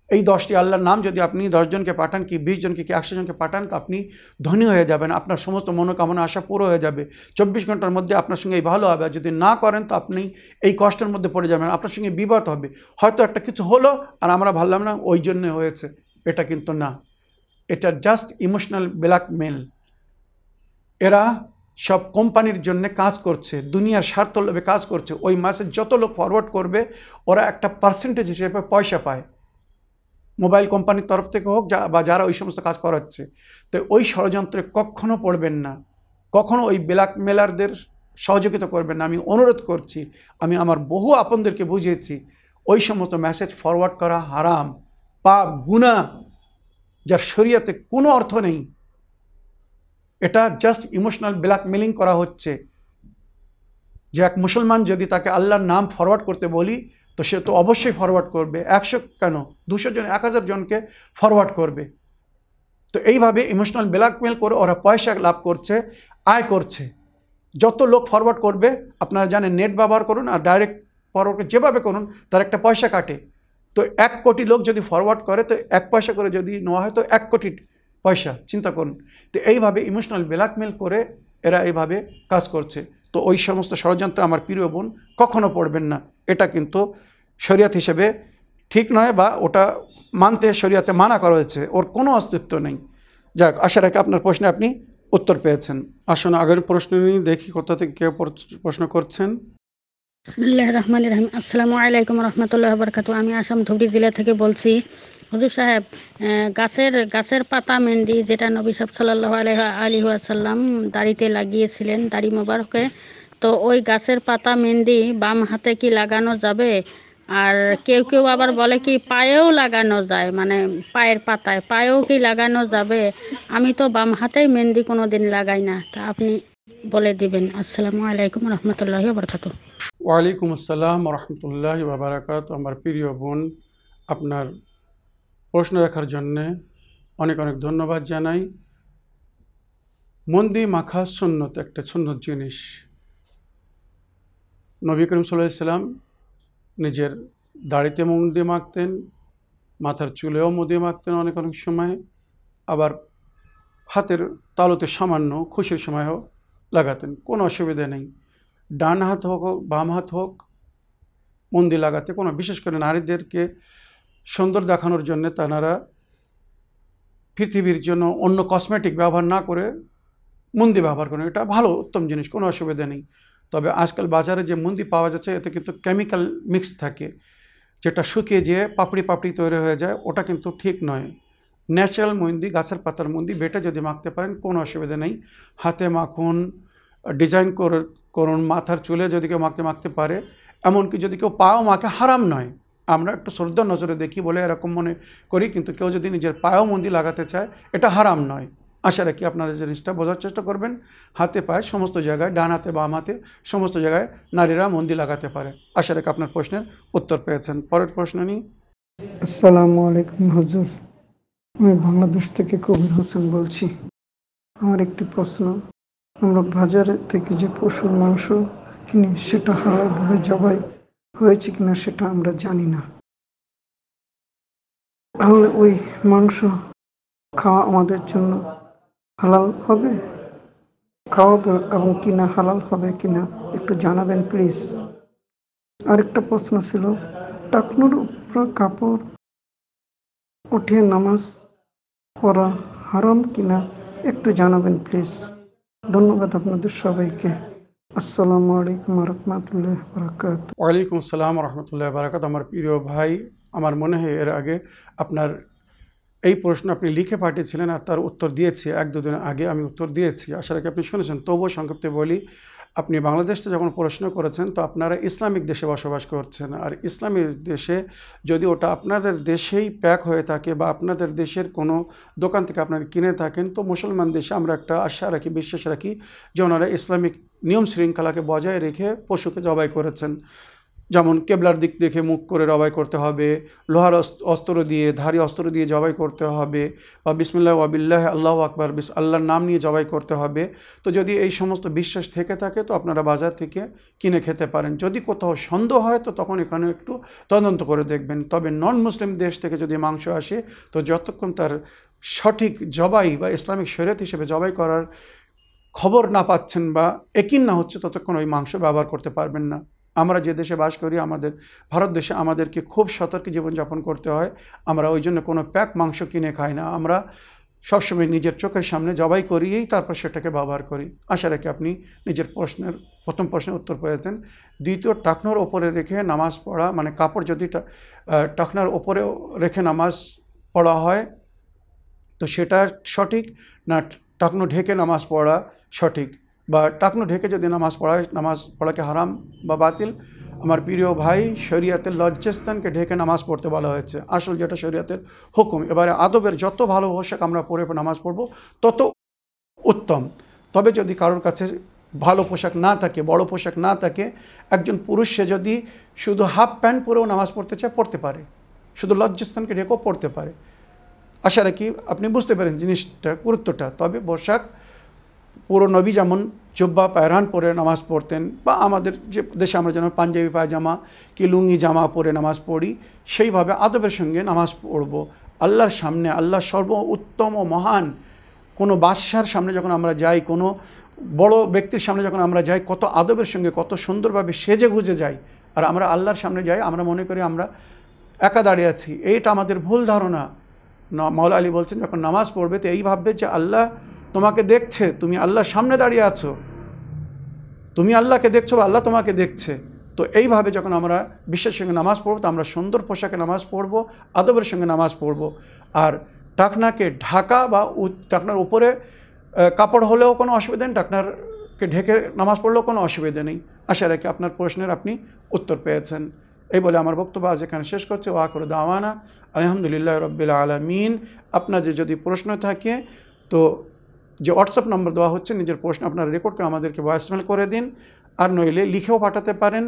এই দশটি আল্লাহর নাম যদি আপনি দশজনকে পাঠান কি বিশ জনকে কি একশো জনকে পাঠান, তো আপনি ধনী হয়ে যাবেন। আপনার সমস্ত মনোকামনা, আশা পুরো হয়ে যাবে। চব্বিশ ঘণ্টার মধ্যে আপনার সঙ্গে এই ভালো হবে। আর যদি না করেন, তো আপনি এই কষ্টের মধ্যে পড়ে যাবেন। আপনার সঙ্গে বিবাদ হবে। হয়তো একটা কিছু হলো আর আমরা ভাবলাম না, ওই জন্য হয়েছে। এটা কিন্তু না। এটা জাস্ট ইমোশনাল ব্ল্যাকমেল এরা সব কোম্পানির জন্য কাজ করছে, দুনিয়ার স্বার্থ লোভে কাজ করছে। ওই মাসে যত লোক ফরওয়ার্ড করবে, ওরা একটা পার্সেন্টেজ হিসেবে পয়সা পায়। মোবাইল কোম্পানির তরফ থেকে হোক, যা বা যারা ওই সমস্ত কাজ করাচ্ছে। তো ওই ষড়যন্ত্রে কখনো পড়বেন না। কখনও ওই ব্ল্যাকমেলারদের সহযোগিতা করবেন না। আমি অনুরোধ করছি, আমি আমার বহু আপনদেরকে বুঝিয়েছি, ওই সমস্ত মেসেজ ফরওয়ার্ড করা হারাম পাপ গুণা যার শরীয়তে কোনো অর্থ নেই। এটা জাস্ট ইমোশনাল ব্ল্যাকমেলিং করা হচ্ছে। যে এক মুসলমান যদি তাকে আল্লাহর নাম ফরওয়ার্ড করতে বলি তো সে তো অবশ্যই ফরওয়ার্ড করবে। একশো কেন? দুশো জন, এক হাজার জনকে ফরওয়ার্ড করবে। তো এইভাবে ইমোশনাল ব্ল্যাকমেল করে ওরা পয়সা লাভ করছে, আয় করছে। যত লোক ফরওয়ার্ড করবে, আপনারা জানেন নেট ব্যবহার করুন আর ডাইরেক্ট ফরওয়ার্ড যেভাবে করুন, তার একটা পয়সা কাটে। তো এক কোটি লোক যদি ফরওয়ার্ড করে, তো এক পয়সা করে যদি নেওয়া হয়, তো এক কোটি পয়সা, চিন্তা করুন। তো এইভাবে ইমোশনাল ব্ল্যাকমেল করে এরা এইভাবে কাজ করছে। তো ওই সমস্ত ষড়যন্ত্র আমার প্রিয় বোন কখনও পড়বেন না। এটা কিন্তু শরিয়াত হিসেবে ঠিক নয় বা ওটা মানতে শরিয়াতে মানা করা হয়েছে। ওর কোনো অস্তিত্ব নেই। যাক, আশা রাখি আপনার প্রশ্নে আপনি উত্তর পেয়েছেন। আসুন, আগের প্রশ্ন নিয়ে দেখি কোথা থেকে কেউ প্রশ্ন- করছেন। বিসমিল্লাহ রহমান রহিম। আসসালামু আলাইকুম রহমতুল্লাহ বরকাতু আমি আসাম ধুবড়ি জেলা থেকে বলছি, হুজুর সাহেব গাছের গাছের পাতা মেহেন্দি যেটা নবী সাহেব সাল্লাহ আলহ আলী আসাল্লাম দাড়িতে লাগিয়েছিলেন দাড়ি মোবারকে, তো ওই গাছের পাতা মেহেন্দি বাম হাতে কি লাগানো যাবে? আর কেউ কেউ আবার বলে কি পায়েও লাগানো যায় মানে পায়ের পাতায় পায়েও কি লাগানো যাবে? আমি তো বাম হাতেই মেহেন্দি কোনো দিন লাগাই না। তা আপনি বলে দিবেন। আসসালামু আলাইকুম রহমতুল্লাহ বরকাতু ওয়ালাইকুম আসসালাম রহমতুল্লাহ বাবারাকাত আমার প্রিয় বোন, আপনার প্রশ্ন রাখার জন্যে অনেক অনেক ধন্যবাদ জানাই। মন্দি মাখা সুন্নত একটা সুন্নত জিনিস। নবী করিম সাল্লাহ নিজের দাড়িতে মুন্দি মাখতেন, মাথার চুলেও মুদি মাখতেন অনেক অনেক সময়, আবার হাতের তালুতে সামান্য খুশির সময়ও লাগাতেন, কোনো অসুবিধে নেই। ডান হাত হোক, বাম হাত হোক মন্দি লাগাতে, কোনো, বিশেষ করে নারীদেরকে সুন্দর দেখানোর জন্য তারা পৃথিবীর জন্য অন্য কসমেটিক ব্যবহার না করে মন্দি ব্যবহার করেন। এটা ভালো, উত্তম জিনিস, কোনো অসুবিধা নেই। তবে আজকাল বাজারে যে মন্দি পাওয়া যাচ্ছে, এতে কিন্তু কেমিক্যাল মিক্স থাকে। যেটা শুকিয়ে যেয়ে পাপড়ি পাপড়ি তৈরি হয়ে যায়, ওটা কিন্তু ঠিক নয়। ন্যাচারাল মন্দি গাছের পাতার মন্দি বেটে যদি মাখতে পারেন, কোনো অসুবিধা নেই। হাতে মাখুন, ডিজাইন করে, করুন, মাথার চুলে যদি কেউ মাখতে মাখতে পারে, এমনকি যদি কেউ পাও মাখে, হারাম নয়। আমরা একটু শ্রদ্ধার নজরে দেখি বলে এরকম মনে করি, কিন্তু কেউ যদি নিজের পায়েও মন্দি লাগাতে চায়, এটা হারাম নয়। আশা রাখি আপনারা জিনিসটা বোঝার চেষ্টা করবেন। হাতে, পায়ে সমস্ত জায়গায়, ডান হাতে, বাম হাতে সমস্ত জায়গায় নারীরা মন্দি লাগাতে পারে। আশা রাখি আপনার প্রশ্নের উত্তর পেয়েছেন। পরের প্রশ্ন নিই। আসসালামু আলাইকুম, হুজুর। আমি বাংলাদেশ থেকে কবির হোসেন বলছি। আমার একটি প্রশ্ন, আমরা বাজার থেকে যে পশুর মাংস কিনি, সেটা হালালভাবে জবাই হয়েছে কিনা সেটা আমরা জানি না। তাহলে ওই মাংস খাওয়া আমাদের জন্য হালাল হবে? খাওয়াবো এবং কিনা হালাল হবে কিনা একটু জানাবেন প্লিজ। আরেকটা প্রশ্ন ছিল, টাকনুর উপর কাপড় উঠিয়ে নামাজ পড়া হারাম কিনা একটু জানাবেন প্লিজ ধন্যবাদ আপনাদের সবাইকে। আসসালামু আলাইকুম রহমতুল্লাহ বরকাত ওয়ালাইকুম আসসালাম রহমতুল্লাহ বারাকাত আমার প্রিয় ভাই, আমার মনে হয় এর আগে আপনার এই প্রশ্ন আপনি লিখে পাঠিয়েছিলেন আর তার উত্তর দিয়েছি, এক দুদিন আগে আমি উত্তর দিয়েছি। আশা রাখি আপনি শুনেছেন। তবুও সংক্ষিপ্তে বলি আপনি বাংলাদেশে যখন প্রশ্ন করেছেন, তো আপনারা ইসলামিক দেশে বসবাস করছেন। আর ইসলামিক দেশে যদি ওটা আপনাদের দেশেই প্যাক হয়ে থাকে বা আপনাদের দেশের কোনো দোকান থেকে আপনারা কিনে থাকেন, তো মুসলমান দেশে আমরা একটা আশা রাখি, বিশ্বাস রাখি যে ওনারা ইসলামিক নিয়ম শৃঙ্খলাকে বজায় রেখে পশুকে জবাই করেছেন। যেমন কেবলার দিক দেখে মুখ করে জবাই করতে হবে, লোহার অস্ত্র দিয়ে, ধারী অস্ত্র দিয়ে জবাই করতে হবে, বা বিসমুল্লাহ ওয়াবিল্লাহ আল্লাহ আকবর, বিস আল্লাহর নাম নিয়ে জবাই করতে হবে। তো যদি এই সমস্ত বিশ্বাস থেকে থাকে, তো আপনারা বাজার থেকে কিনে খেতে পারেন। যদি কোথাও সন্দেহ হয়, তো তখন এখানে একটু তদন্ত করে দেখবেন। তবে নন মুসলিম দেশ থেকে যদি মাংস আসে, তো যতক্ষণ তার সঠিক জবাই বা ইসলামিক শরীয়ত হিসেবে জবাই করার খবর না পাচ্ছেন বা একিন না হচ্ছে, ততক্ষণ ওই মাংস ব্যবহার করতে পারবেন না। আমরা যে দেশে বাস করি, আমাদের, ভারত দেশে আমাদেরকে খুব সতর্ক জীবনযাপন করতে হয়। আমরা ওই জন্য কোনো প্যাক মাংস কিনে খাই না। আমরা সবসময় নিজের চোখের সামনে জবাই করিয়েই তারপর সেটাকে ব্যবহার করি। আশা রাখি আপনি নিজের প্রশ্নের, প্রথম প্রশ্নের উত্তর পেয়েছেন। দ্বিতীয়, টাকনোর ওপরে রেখে নামাজ পড়া মানে কাপড় যদি টাকনার ওপরে রেখে নামাজ পড়া হয়, তো সেটা সঠিক না টাকনো ঢেকে নামাজ পড়া সঠিক? বা টাকনো ঢেকে যদি নামাজ পড়ায়, নামাজ পড়াকে হারাম বা বাতিল, আমার প্রিয় ভাই শরিয়াতের লজ্জাস্থানকে ঢেকে নামাজ পড়তে বলা হয়েছে। আসল যেটা শরিয়াতের হুকুম। এবারে আদবের যত ভালো পোশাক আমরা পরে নামাজ পড়ব, তত উত্তম। তবে যদি কারোর কাছে ভালো পোশাক না থাকে, বড় পোশাক না থাকে, একজন পুরুষ সে যদি শুধু হাফ প্যান্ট পরেও নামাজ পড়তে চায়, পড়তে পারে। শুধু লজ্জাস্থানকে ঢেকেও পড়তে পারে। আশা রাখি আপনি বুঝতে পারেন জিনিসটা, গুরুত্বটা। তবে পোশাক পুরো নবী যেমন জব্বা, পায়রান পরে নামাজ পড়তেন, বা আমাদের যে দেশে আমরা যেমন পাঞ্জাবি, পায়জামা কি লুঙ্গি, জামা পরে নামাজ পড়ি, সেইভাবে আদবের সঙ্গে নামাজ পড়ব। আল্লাহর সামনে আল্লাহ সর্ব উত্তম ও মহান কোনো বাদশার সামনে যখন আমরা যাই, কোনো বড় ব্যক্তির সামনে যখন আমরা যাই, কত আদবের সঙ্গে, কত সুন্দরভাবে সেজে গুজে যাই, আর আমরা আল্লাহর সামনে যাই, আমরা মনে করি আমরা একা দাঁড়িয়ে আছি। এইটা আমাদের ভুল ধারণা। মাওলা আলী বলছেন, যখন নামাজ পড়বে তো এই ভাববে যে আল্লাহ তোমাকে দেখছে, তুমি আল্লাহর সামনে দাঁড়িয়ে আছো। তুমি আল্লাহকে দেখছ বা আল্লাহ তোমাকে দেখছে। তো এইভাবে যখন আমরা বিশ্বের সঙ্গে নামাজ পড়ব, তো আমরা সুন্দর পোশাকে নামাজ পড়ব, আদবের সঙ্গে নামাজ পড়ব। আর টাকনাকে ঢাকা বা টাকনার উপরে কাপড় হলেও কোনো অসুবিধা নেই, টাকনারকে ঢেকে নামাজ পড়লেও কোনো অসুবিধা নেই। আশা রাখি আপনার প্রশ্নের আপনি উত্তর পেয়েছেন। এই বলে আমার বক্তব্য আজ এখানে শেষ করছি। ওয়াকর দাওয়ানা। আলহামদুলিল্লাহ রব্বিল আলমিন। আপনাদের যদি প্রশ্ন থাকে, তো যে হোয়াটসঅ্যাপ নম্বর দেওয়া হচ্ছে, নিজের প্রশ্ন আপনারা রেকর্ড করে আমাদেরকে ভয়েসমেল করে দিন। আর নইলে লিখেও পাঠাতে পারেন।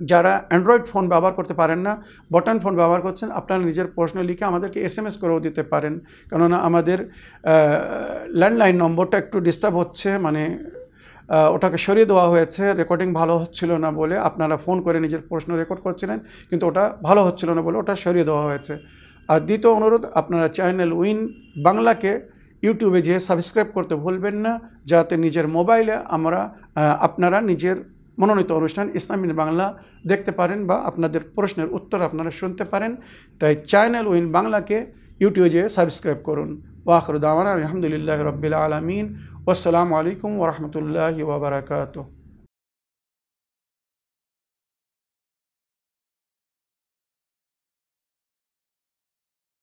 যারা অ্যান্ড্রয়েড ফোন ব্যবহার করতে পারেন না বটন ফোন ব্যবহার করছেন, আপনারা নিজের প্রশ্ন লিখে আমাদেরকে এস এম এস করেও দিতে পারেন। কেননা আমাদের ল্যান্ডলাইন নম্বরটা একটু ডিস্টার্ব হচ্ছে মানে ওটাকে সরিয়ে দেওয়া হয়েছে রেকর্ডিং ভালো হচ্ছিল না বলে আপনারা ফোন করে নিজের প্রশ্ন রেকর্ড করছিলেন, কিন্তু ওটা ভালো হচ্ছিল না বলে ওটা সরিয়ে দেওয়া হয়েছে। আর দ্বিতীয় অনুরোধ, আপনারা চ্যানেল উইন বাংলাকে ইউটিউবে যেয়ে সাবস্ক্রাইব করতে ভুলবেন না, যাতে নিজের মোবাইলে আমরা আপনারা নিজের মনোনীত অনুষ্ঠান ইসলামিন বাংলা দেখতে পারেন বা আপনাদের প্রশ্নের উত্তর আপনারা শুনতে পারেন। তাই চ্যানেল উইন বাংলাকে ইউটিউবে যেয়ে সাবস্ক্রাইব করুন। ওয়াখর দাওয়ানা আলহামদুলিল্লাহ রবিল আলমিন। আসসালামু আলাইকুম ওরহমতুল্লাহ ওবরাকাতুহ